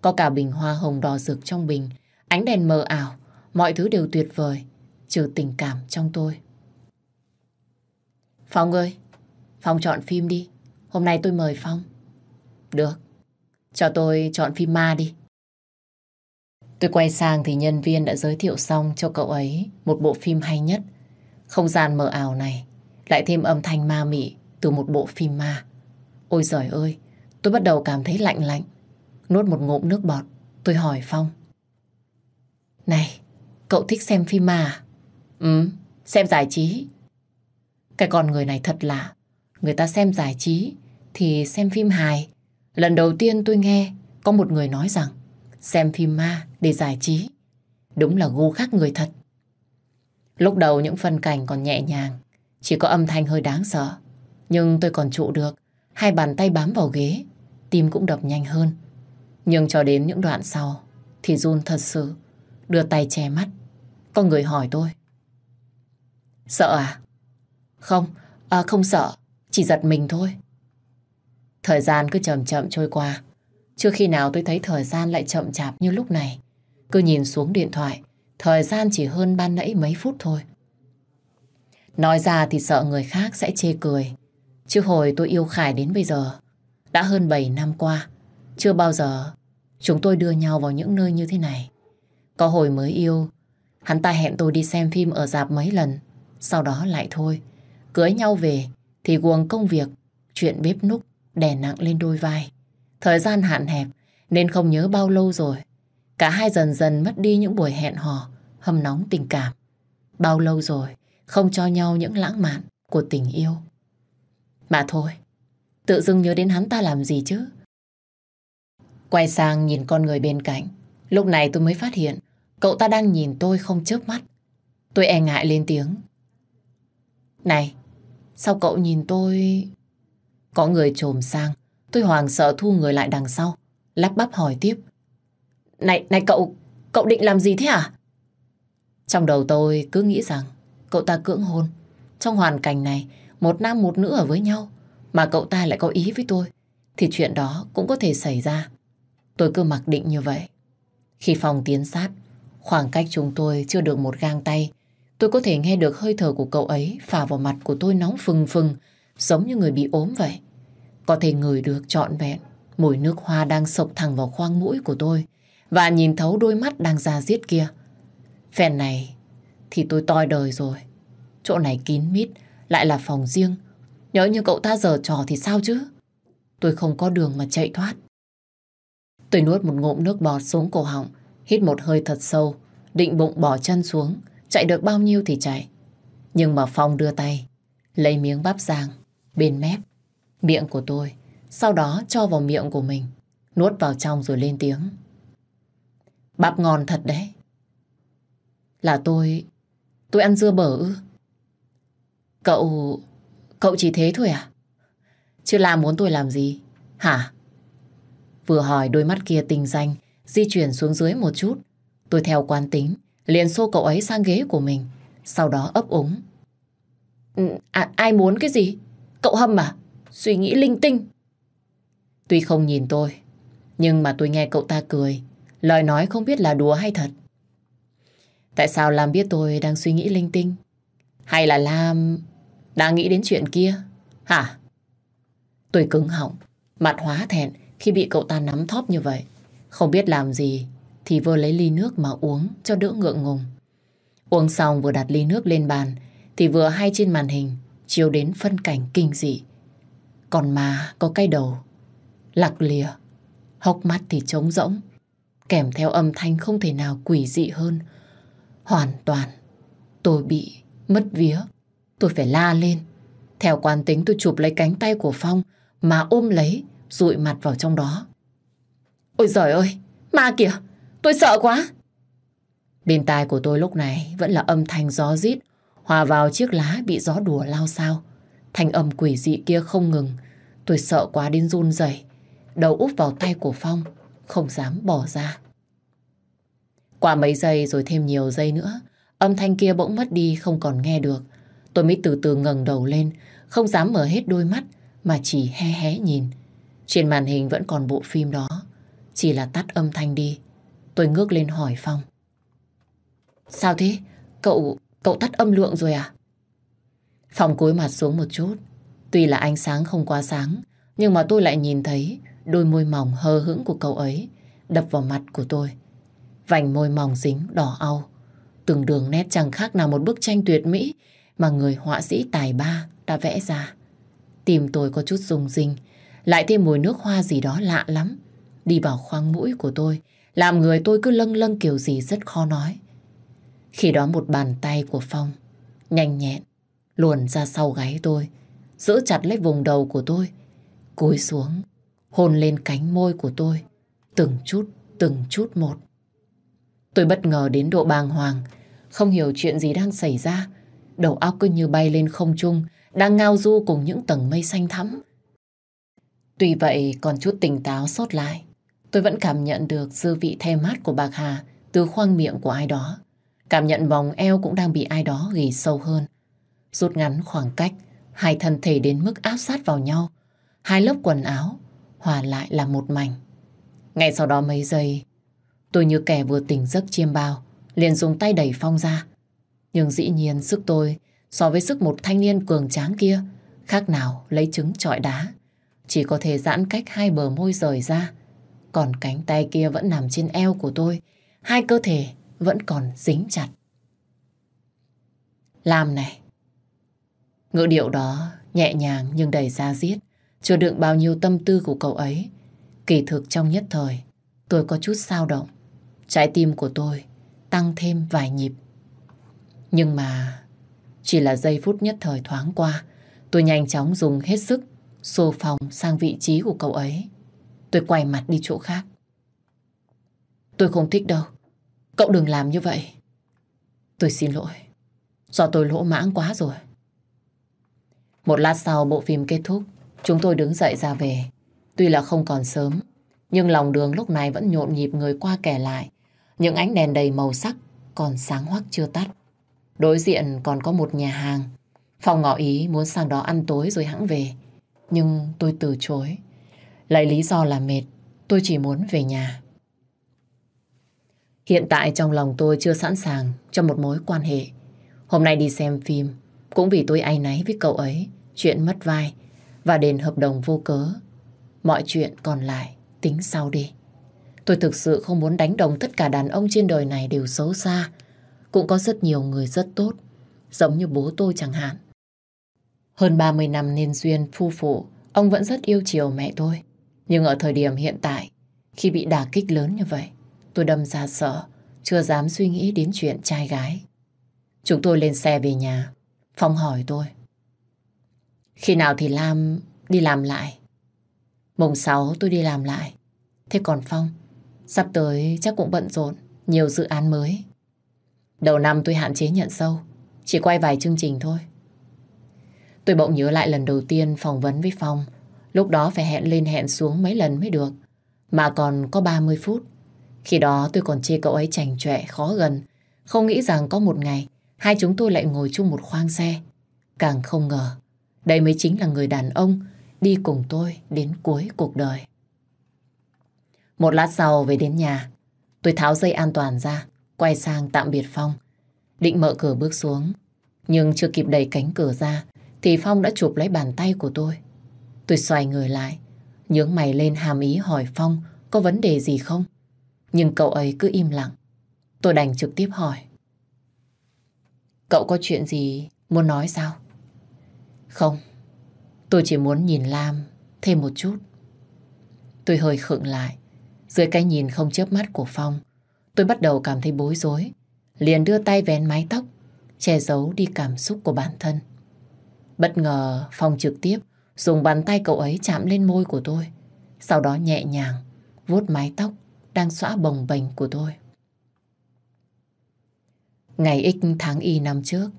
Có cả bình hoa hồng đỏ rực trong bình, ánh đèn mờ ảo, mọi thứ đều tuyệt vời, trừ tình cảm trong tôi. Phong ơi, Phong chọn phim đi. Hôm nay tôi mời Phong. Được, cho tôi chọn phim ma đi. Tôi quay sang thì nhân viên đã giới thiệu xong cho cậu ấy một bộ phim hay nhất. Không gian mờ ảo này lại thêm âm thanh ma mị từ một bộ phim ma. Ôi giời ơi, tôi bắt đầu cảm thấy lạnh lạnh. Nuốt một ngụm nước bọt, tôi hỏi Phong. Này, cậu thích xem phim ma à? Ừ, xem giải trí. Cái con người này thật lạ. Người ta xem giải trí thì xem phim hài. Lần đầu tiên tôi nghe có một người nói rằng xem phim ma để giải trí. Đúng là gu khác người thật. Lúc đầu những phân cảnh còn nhẹ nhàng, chỉ có âm thanh hơi đáng sợ. Nhưng tôi còn trụ được, hai bàn tay bám vào ghế, tim cũng đập nhanh hơn. Nhưng cho đến những đoạn sau thì run thật sự, đưa tay che mắt. Có người hỏi tôi. Sợ à? Không, à, không sợ, chỉ giật mình thôi. Thời gian cứ chậm chậm trôi qua. Chưa khi nào tôi thấy thời gian lại chậm chạp như lúc này. Cứ nhìn xuống điện thoại, thời gian chỉ hơn ban nãy mấy phút thôi. Nói ra thì sợ người khác sẽ chê cười. Chứ hồi tôi yêu Khải đến bây giờ, đã hơn 7 năm qua, chưa bao giờ chúng tôi đưa nhau vào những nơi như thế này. Có hồi mới yêu, hắn ta hẹn tôi đi xem phim ở dạp mấy lần, sau đó lại thôi. Cưới nhau về thì guồng công việc, chuyện bếp núc đè nặng lên đôi vai. Thời gian hạn hẹp nên không nhớ bao lâu rồi. Cả hai dần dần mất đi những buổi hẹn hò, hâm nóng tình cảm. Bao lâu rồi không cho nhau những lãng mạn của tình yêu. Mà thôi, tự dưng nhớ đến hắn ta làm gì chứ? Quay sang nhìn con người bên cạnh. Lúc này tôi mới phát hiện cậu ta đang nhìn tôi không chớp mắt. Tôi e ngại lên tiếng. Này, sao cậu nhìn tôi... Có người trồm sang, tôi hoàng sợ thu người lại đằng sau, lắp bắp hỏi tiếp. Này, này cậu, cậu định làm gì thế à? Trong đầu tôi cứ nghĩ rằng cậu ta cưỡng hôn. Trong hoàn cảnh này, một nam một nữ ở với nhau, mà cậu ta lại có ý với tôi, thì chuyện đó cũng có thể xảy ra. Tôi cứ mặc định như vậy. Khi phòng tiến sát, khoảng cách chúng tôi chưa được một gang tay, tôi có thể nghe được hơi thở của cậu ấy phả vào mặt của tôi nóng phừng phừng, giống như người bị ốm vậy. Có thể ngửi được trọn vẹn mùi nước hoa đang sộc thẳng vào khoang mũi của tôi và nhìn thấu đôi mắt đang ra giết kia. Phèn này thì tôi toi đời rồi. Chỗ này kín mít, lại là phòng riêng. Nhớ như cậu ta giờ trò thì sao chứ? Tôi không có đường mà chạy thoát. Tôi nuốt một ngụm nước bọt xuống cổ họng, hít một hơi thật sâu, định bụng bỏ chân xuống, chạy được bao nhiêu thì chạy. Nhưng mà Phong đưa tay, lấy miếng bắp rang, bên mép, miệng của tôi, sau đó cho vào miệng của mình, nuốt vào trong rồi lên tiếng. Bắp ngon thật đấy. Là tôi, tôi ăn dưa bở ư? Cậu... Cậu chỉ thế thôi à? Chứ làm muốn tôi làm gì? Hả? Vừa hỏi đôi mắt kia tình danh, di chuyển xuống dưới một chút. Tôi theo quan tính, liền xô cậu ấy sang ghế của mình, sau đó ấp úng. Ừ, à, ai muốn cái gì? Cậu hâm à? Suy nghĩ linh tinh. Tuy không nhìn tôi, nhưng mà tôi nghe cậu ta cười. Lời nói không biết là đùa hay thật. Tại sao Lam biết tôi đang suy nghĩ linh tinh? Hay là Lam đang nghĩ đến chuyện kia? Hả? Tôi cứng họng, mặt hóa thẹn khi bị cậu ta nắm thóp như vậy. Không biết làm gì thì vừa lấy ly nước mà uống cho đỡ ngượng ngùng. Uống xong vừa đặt ly nước lên bàn thì vừa hay trên màn hình chiếu đến phân cảnh kinh dị. Còn mà có cái đầu lạc lìa, hốc mắt thì trống rỗng, kèm theo âm thanh không thể nào quỷ dị hơn. Hoàn toàn, tôi bị mất vía. Tôi phải la lên. Theo quan tính tôi chụp lấy cánh tay của Phong mà ôm lấy, rụi mặt vào trong đó. Ôi giời ơi, ma kìa, tôi sợ quá. Bên tai của tôi lúc này vẫn là âm thanh gió rít, hòa vào chiếc lá bị gió đùa lao sao. Thanh âm quỷ dị kia không ngừng, tôi sợ quá đến run rẩy, đầu úp vào tay của Phong, không dám bỏ ra. Qua mấy giây rồi thêm nhiều giây nữa, âm thanh kia bỗng mất đi không còn nghe được. Tôi mới từ từ ngẩng đầu lên, không dám mở hết đôi mắt mà chỉ hé hé nhìn. Trên màn hình vẫn còn bộ phim đó, chỉ là tắt âm thanh đi. Tôi ngước lên hỏi Phong. Sao thế? Cậu, cậu tắt âm lượng rồi à? Phong cúi mặt xuống một chút. Tuy là ánh sáng không quá sáng, nhưng mà tôi lại nhìn thấy đôi môi mỏng hờ hững của cậu ấy đập vào mặt của tôi. Vành môi mỏng dính đỏ au. Từng đường nét chẳng khác nào một bức tranh tuyệt mỹ mà người họa sĩ tài ba đã vẽ ra. Tìm tôi có chút rung rinh, lại thêm mùi nước hoa gì đó lạ lắm. Đi vào khoang mũi của tôi, làm người tôi cứ lâng lâng kiểu gì rất khó nói. Khi đó một bàn tay của Phong, nhanh nhẹn, luồn ra sau gáy tôi, giữ chặt lấy vùng đầu của tôi, cúi xuống, hôn lên cánh môi của tôi, từng chút, từng chút một. Tôi bất ngờ đến độ bàng hoàng, không hiểu chuyện gì đang xảy ra. Đầu óc cứ như bay lên không trung, đang ngao du cùng những tầng mây xanh thắm. Tuy vậy còn chút tỉnh táo sót lại, tôi vẫn cảm nhận được dư vị thèm mát của bạc Hà từ khoang miệng của ai đó. Cảm nhận vòng eo cũng đang bị ai đó ghi sâu hơn. Rút ngắn khoảng cách, hai thân thể đến mức áp sát vào nhau. Hai lớp quần áo hòa lại là một mảnh. Ngay sau đó mấy giây, tôi như kẻ vừa tỉnh giấc chiêm bao, liền dùng tay đẩy Phong ra. Nhưng dĩ nhiên sức tôi so với sức một thanh niên cường tráng kia khác nào lấy trứng trọi đá. Chỉ có thể giãn cách hai bờ môi rời ra. Còn cánh tay kia vẫn nằm trên eo của tôi. Hai cơ thể vẫn còn dính chặt. Làm này. Ngữ điệu đó nhẹ nhàng nhưng đầy ra diết. Chưa đựng bao nhiêu tâm tư của cậu ấy. Kỳ thực trong nhất thời, tôi có chút sao động. Trái tim của tôi tăng thêm vài nhịp. Nhưng mà chỉ là giây phút nhất thời thoáng qua, tôi nhanh chóng dùng hết sức xô phòng sang vị trí của cậu ấy. Tôi quay mặt đi chỗ khác. Tôi không thích đâu. Cậu đừng làm như vậy. Tôi xin lỗi. Do tôi lỗ mãng quá rồi. Một lát sau bộ phim kết thúc, chúng tôi đứng dậy ra về. Tuy là không còn sớm, nhưng lòng đường lúc này vẫn nhộn nhịp người qua kẻ lại. Những ánh đèn đầy màu sắc còn sáng hoắc chưa tắt. Đối diện còn có một nhà hàng. Phòng ngỏ ý muốn sang đó ăn tối rồi hãng về. Nhưng tôi từ chối. Lấy lý do là mệt, tôi chỉ muốn về nhà. Hiện tại trong lòng tôi chưa sẵn sàng cho một mối quan hệ. Hôm nay đi xem phim, cũng vì tôi ai náy với cậu ấy, chuyện mất vai và đền hợp đồng vô cớ. Mọi chuyện còn lại tính sau đi. Tôi thực sự không muốn đánh đồng tất cả đàn ông trên đời này đều xấu xa. Cũng có rất nhiều người rất tốt, giống như bố tôi chẳng hạn. Hơn 30 năm nên duyên phu phụ, ông vẫn rất yêu chiều mẹ tôi. Nhưng ở thời điểm hiện tại, khi bị đả kích lớn như vậy, tôi đâm ra sợ, chưa dám suy nghĩ đến chuyện trai gái. Chúng tôi lên xe về nhà, Phong hỏi tôi. Khi nào thì Lam đi làm lại? Mùng 6 tôi đi làm lại. Thế còn Phong, sắp tới chắc cũng bận rộn, nhiều dự án mới. Đầu năm tôi hạn chế nhận sâu, chỉ quay vài chương trình thôi. Tôi bỗng nhớ lại lần đầu tiên phỏng vấn với Phong. Lúc đó phải hẹn lên hẹn xuống mấy lần mới được. Mà còn có 30 phút. Khi đó tôi còn chê cậu ấy chảnh chọe, khó gần. Không nghĩ rằng có một ngày hai chúng tôi lại ngồi chung một khoang xe. Càng không ngờ, đây mới chính là người đàn ông đi cùng tôi đến cuối cuộc đời. Một lát sau về đến nhà, tôi tháo dây an toàn ra, quay sang tạm biệt Phong. Định mở cửa bước xuống, nhưng chưa kịp đẩy cánh cửa ra, thì Phong đã chụp lấy bàn tay của tôi. Tôi xoay người lại, nhướng mày lên hàm ý hỏi Phong có vấn đề gì không? Nhưng cậu ấy cứ im lặng. Tôi đành trực tiếp hỏi. Cậu có chuyện gì muốn nói sao? Không, tôi chỉ muốn nhìn Lam thêm một chút. Tôi hơi khựng lại. Dưới cái nhìn không chớp mắt của Phong, tôi bắt đầu cảm thấy bối rối. Liền đưa tay vén mái tóc, che giấu đi cảm xúc của bản thân. Bất ngờ Phong trực tiếp dùng bàn tay cậu ấy chạm lên môi của tôi. Sau đó nhẹ nhàng vuốt mái tóc đang xõa bồng bềnh của tôi. Ngày X tháng Y năm trước,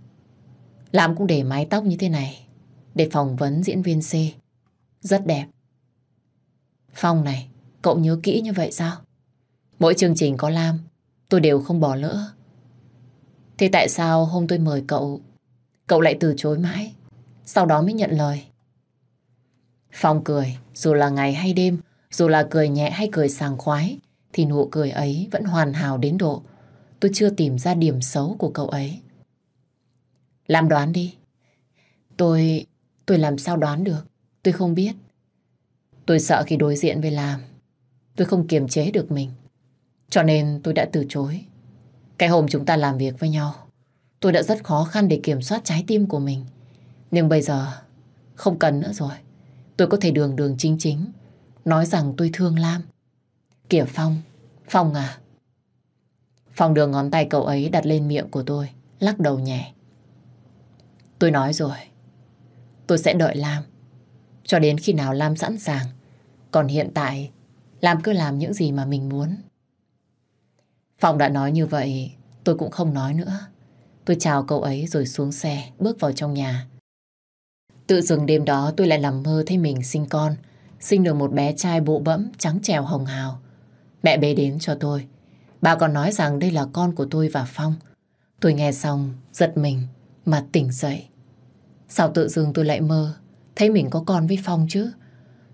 Lam cũng để mái tóc như thế này để phỏng vấn diễn viên C. Rất đẹp. Phong này, cậu nhớ kỹ như vậy sao? Mỗi chương trình có Lam, tôi đều không bỏ lỡ. Thế tại sao hôm tôi mời cậu, cậu lại từ chối mãi, sau đó mới nhận lời? Phong cười, dù là ngày hay đêm, dù là cười nhẹ hay cười sàng khoái, thì nụ cười ấy vẫn hoàn hảo đến độ tôi chưa tìm ra điểm xấu của cậu ấy. Làm đoán đi. Tôi tôi làm sao đoán được? Tôi không biết. Tôi sợ khi đối diện với Lam, tôi không kiềm chế được mình. Cho nên tôi đã từ chối. Cái hôm chúng ta làm việc với nhau, tôi đã rất khó khăn để kiểm soát trái tim của mình. Nhưng bây giờ, không cần nữa rồi. Tôi có thể đường đường chính chính, nói rằng tôi thương Lam. Kìa Phong, Phong à. Phong đưa ngón tay cậu ấy đặt lên miệng của tôi, lắc đầu nhẹ. Tôi nói rồi, tôi sẽ đợi Lam. Cho đến khi nào Lam sẵn sàng. Còn hiện tại, Lam cứ làm những gì mà mình muốn. Phong đã nói như vậy, tôi cũng không nói nữa. Tôi chào cậu ấy rồi xuống xe, bước vào trong nhà. Tự dừng đêm đó tôi lại nằm mơ thấy mình sinh con, sinh được một bé trai bộ bẫm, trắng trèo hồng hào. Mẹ bế đến cho tôi. Bà còn nói rằng đây là con của tôi và Phong. Tôi nghe xong, giật mình, mà tỉnh dậy. Sao tự dưng tôi lại mơ, thấy mình có con với Phong chứ?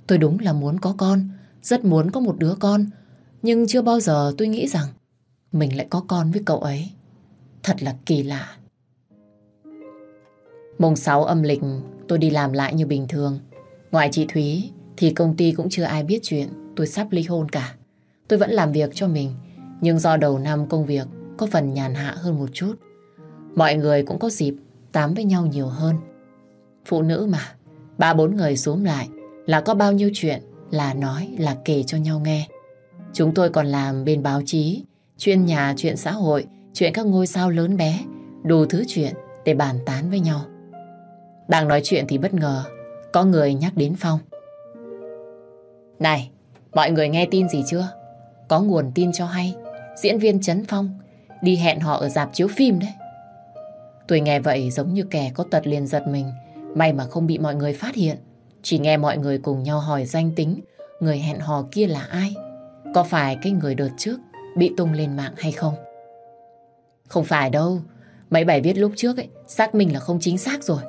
Tôi đúng là muốn có con, rất muốn có một đứa con. Nhưng chưa bao giờ tôi nghĩ rằng mình lại có con với cậu ấy. Thật là kỳ lạ. Mùng 6 âm lịch tôi đi làm lại như bình thường. Ngoài chị Thúy thì công ty cũng chưa ai biết chuyện tôi sắp ly hôn cả. Tôi vẫn làm việc cho mình, nhưng do đầu năm công việc có phần nhàn hạ hơn một chút. Mọi người cũng có dịp tám với nhau nhiều hơn. Phụ nữ mà, ba bốn người xuống lại là có bao nhiêu chuyện là nói là kể cho nhau nghe. Chúng tôi còn làm bên báo chí, chuyên nhà, chuyện xã hội, chuyện các ngôi sao lớn bé, đủ thứ chuyện để bàn tán với nhau. Đang nói chuyện thì bất ngờ có người nhắc đến Phong. Này, mọi người nghe tin gì chưa? Có nguồn tin cho hay diễn viên Trấn Phong đi hẹn họ ở dạp chiếu phim đấy. Tôi nghe vậy giống như kẻ có tật liền giật mình, may mà không bị mọi người phát hiện. Chỉ nghe mọi người cùng nhau hỏi danh tính người hẹn hò kia là ai. Có phải cái người đợt trước bị tung lên mạng hay không? Không phải đâu, mấy bài viết lúc trước ấy xác minh là không chính xác rồi.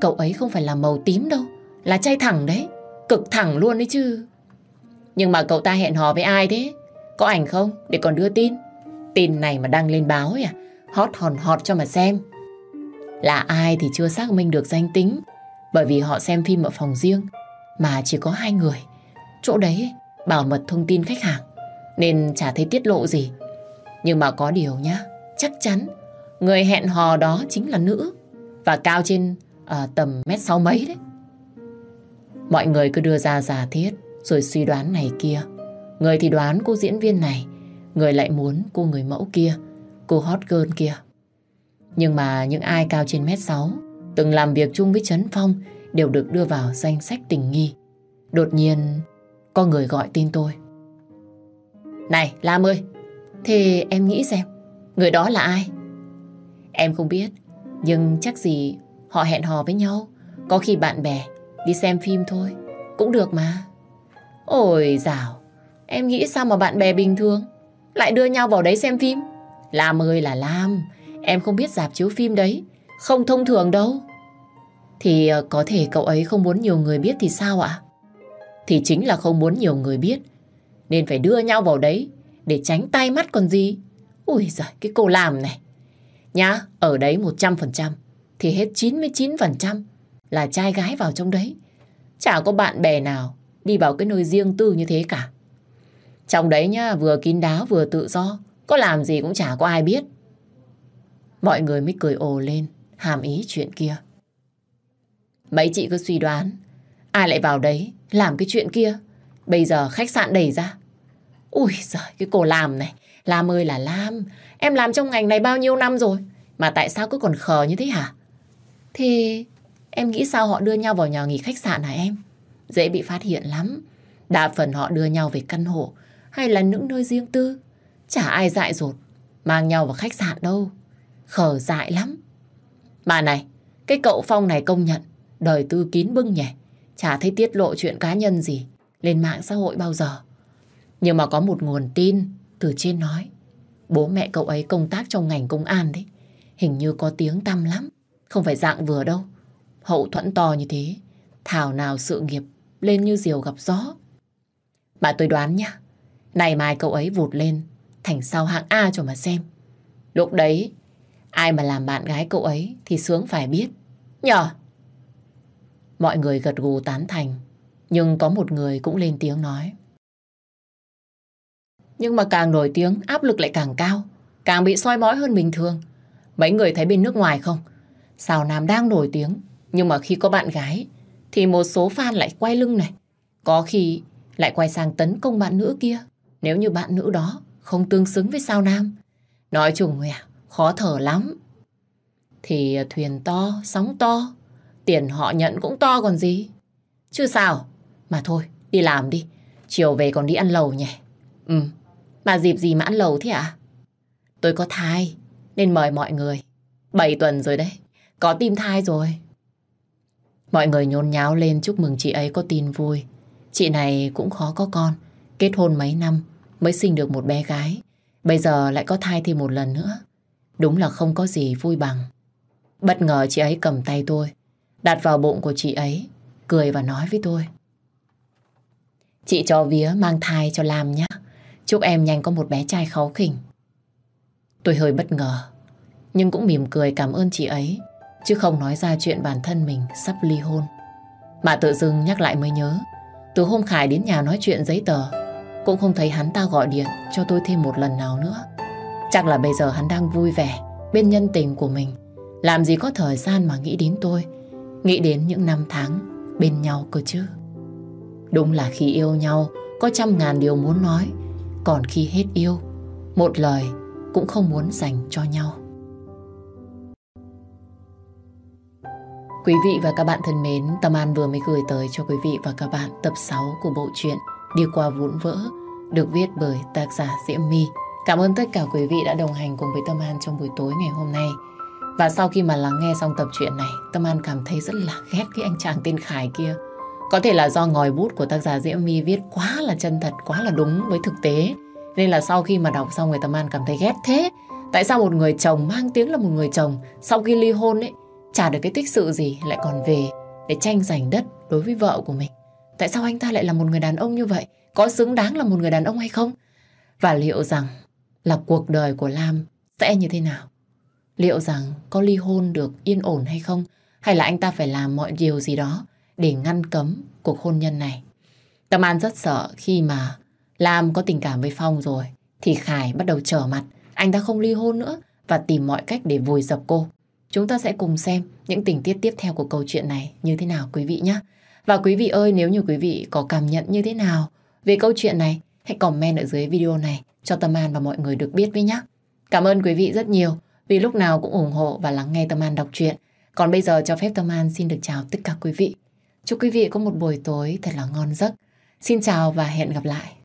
Cậu ấy không phải là màu tím đâu, là trai thẳng đấy, cực thẳng luôn đấy chứ. Nhưng mà cậu ta hẹn hò với ai thế? Có ảnh không? Để còn đưa tin. Tin này mà đăng lên báo à? Hot hòn hot cho mà xem. Là ai thì chưa xác minh được danh tính. Bởi vì họ xem phim ở phòng riêng. Mà chỉ có hai người. Chỗ đấy bảo mật thông tin khách hàng. Nên chả thấy tiết lộ gì. Nhưng mà có điều nhá. Chắc chắn người hẹn hò đó chính là nữ. Và cao trên à, tầm mét sáu mấy đấy. Mọi người cứ đưa ra giả thiết rồi suy đoán này kia. Người thì đoán cô diễn viên này, người lại muốn cô người mẫu kia, cô hot girl kia. Nhưng mà những ai cao trên mét 6, từng làm việc chung với Trấn Phong đều được đưa vào danh sách tình nghi. Đột nhiên, có người gọi tin tôi. Này, Lam ơi, thế em nghĩ xem, người đó là ai? Em không biết, nhưng chắc gì họ hẹn hò với nhau, Có khi bạn bè đi xem phim thôi, cũng được mà. Ôi dào, em nghĩ sao mà bạn bè bình thường lại đưa nhau vào đấy xem phim? Lam ơi là Lam, em không biết dạp chiếu phim đấy, không thông thường đâu. Thì ờ, có thể cậu ấy không muốn nhiều người biết thì sao ạ? Thì chính là không muốn nhiều người biết, nên phải đưa nhau vào đấy để tránh tay mắt còn gì. Ui giời, cái cô làm này. Nhá, ở đấy 100% thì hết 99% là trai gái vào trong đấy. Chả có bạn bè nào đi vào cái nơi riêng tư như thế cả. Trong đấy nhá, vừa kín đáo vừa tự do, có làm gì cũng chả có ai biết. Mọi người mới cười ồ lên, hàm ý chuyện kia. Mấy chị cứ suy đoán, ai lại vào đấy làm cái chuyện kia. Bây giờ khách sạn đầy ra. Ui giời, cái cô làm này, làm ơi là làm em làm trong ngành này bao nhiêu năm rồi, mà tại sao cứ còn khờ như thế hả? Thì em nghĩ sao họ đưa nhau vào nhà nghỉ khách sạn hả em? Dễ bị phát hiện lắm. Đa phần họ đưa nhau về căn hộ hay là những nơi riêng tư. Chả ai dại dột mang nhau vào khách sạn đâu. Khờ dại lắm. bà này, cái cậu Phong này công nhận đời tư kín bưng nhỉ. Chả thấy tiết lộ chuyện cá nhân gì lên mạng xã hội bao giờ. Nhưng mà có một nguồn tin từ trên nói bố mẹ cậu ấy công tác trong ngành công an đấy. Hình như có tiếng tăm lắm. Không phải dạng vừa đâu. Hậu thuẫn to như thế. Thảo nào sự nghiệp lên như diều gặp gió. bà tôi đoán nhá. Này mai cậu ấy vụt lên thành sau hạng A cho mà xem. Lúc đấy, ai mà làm bạn gái cậu ấy thì sướng phải biết. Nhờ? Mọi người gật gù tán thành. Nhưng có một người cũng lên tiếng nói. Nhưng mà càng nổi tiếng, áp lực lại càng cao. Càng bị soi mói hơn bình thường. Mấy người thấy bên nước ngoài không? Sao Nam đang nổi tiếng, nhưng mà khi có bạn gái, thì một số fan lại quay lưng này. Có khi lại quay sang tấn công bạn nữ kia. Nếu như bạn nữ đó không tương xứng với sao Nam. Nói chung à, khó thở lắm. Thì ờ, thuyền to, sóng to, tiền họ nhận cũng to còn gì. Chứ sao? Mà thôi, đi làm đi. Chiều về còn đi ăn lầu nhỉ? Ừ, mà dịp gì mà ăn lầu thế ạ? À? Tôi có thai, nên mời mọi người. Bảy tuần rồi đấy, có tim thai rồi. Mọi người nhôn nháo lên chúc mừng chị ấy có tin vui. Chị này cũng khó có con, kết hôn mấy năm mới sinh được một bé gái. Bây giờ lại có thai thêm một lần nữa. Đúng là không có gì vui bằng. Bất ngờ chị ấy cầm tay tôi, đặt vào bụng của chị ấy, cười và nói với tôi. Chị cho vía mang thai cho làm nhé. Chúc em nhanh có một bé trai kháu khỉnh. Tôi hơi bất ngờ, nhưng cũng mỉm cười cảm ơn chị ấy, chứ không nói ra chuyện bản thân mình sắp ly hôn. Mà tự dưng nhắc lại mới nhớ, từ hôm Khải đến nhà nói chuyện giấy tờ, cũng không thấy hắn ta gọi điện cho tôi thêm một lần nào nữa. Chắc là bây giờ hắn đang vui vẻ bên nhân tình của mình. Làm gì có thời gian mà nghĩ đến tôi, nghĩ đến những năm tháng bên nhau cơ chứ. Đúng là khi yêu nhau, có trăm ngàn điều muốn nói, còn khi hết yêu, một lời cũng không muốn dành cho nhau. Quý vị và các bạn thân mến, Tâm An vừa mới gửi tới cho quý vị và các bạn tập 6 của bộ truyện Đi qua vụn vỡ, được viết bởi tác giả Diễm My. Cảm ơn tất cả quý vị đã đồng hành cùng với Tâm An trong buổi tối ngày hôm nay. Và sau khi mà lắng nghe xong tập truyện này, Tâm An cảm thấy rất là ghét cái anh chàng tên Khải kia. Có thể là do ngòi bút của tác giả Diễm My viết quá là chân thật, quá là đúng với thực tế. Nên là sau khi mà đọc xong người Tâm An cảm thấy ghét thế. Tại sao một người chồng mang tiếng là một người chồng sau khi ly hôn ấy chả được cái tích sự gì lại còn về để tranh giành đất đối với vợ của mình. Tại sao anh ta lại là một người đàn ông như vậy? Có xứng đáng là một người đàn ông hay không? Và liệu rằng là cuộc đời của Lam sẽ như thế nào? Liệu rằng có ly hôn được yên ổn hay không? Hay là anh ta phải làm mọi điều gì đó để ngăn cấm cuộc hôn nhân này? Tâm An rất sợ khi mà Lam có tình cảm với Phong rồi thì Khải bắt đầu trở mặt. Anh ta không ly hôn nữa và tìm mọi cách để vùi dập cô. Chúng ta sẽ cùng xem những tình tiết tiếp theo của câu chuyện này như thế nào quý vị nhé. Và quý vị ơi, nếu như quý vị có cảm nhận như thế nào về câu chuyện này, hãy comment ở dưới video này cho Tâm An và mọi người được biết với nhé. Cảm ơn quý vị rất nhiều, vì lúc nào cũng ủng hộ và lắng nghe Tâm An đọc truyện. Còn bây giờ cho phép Tâm An xin được chào tất cả quý vị. Chúc quý vị có một buổi tối thật là ngon giấc. Xin chào và hẹn gặp lại.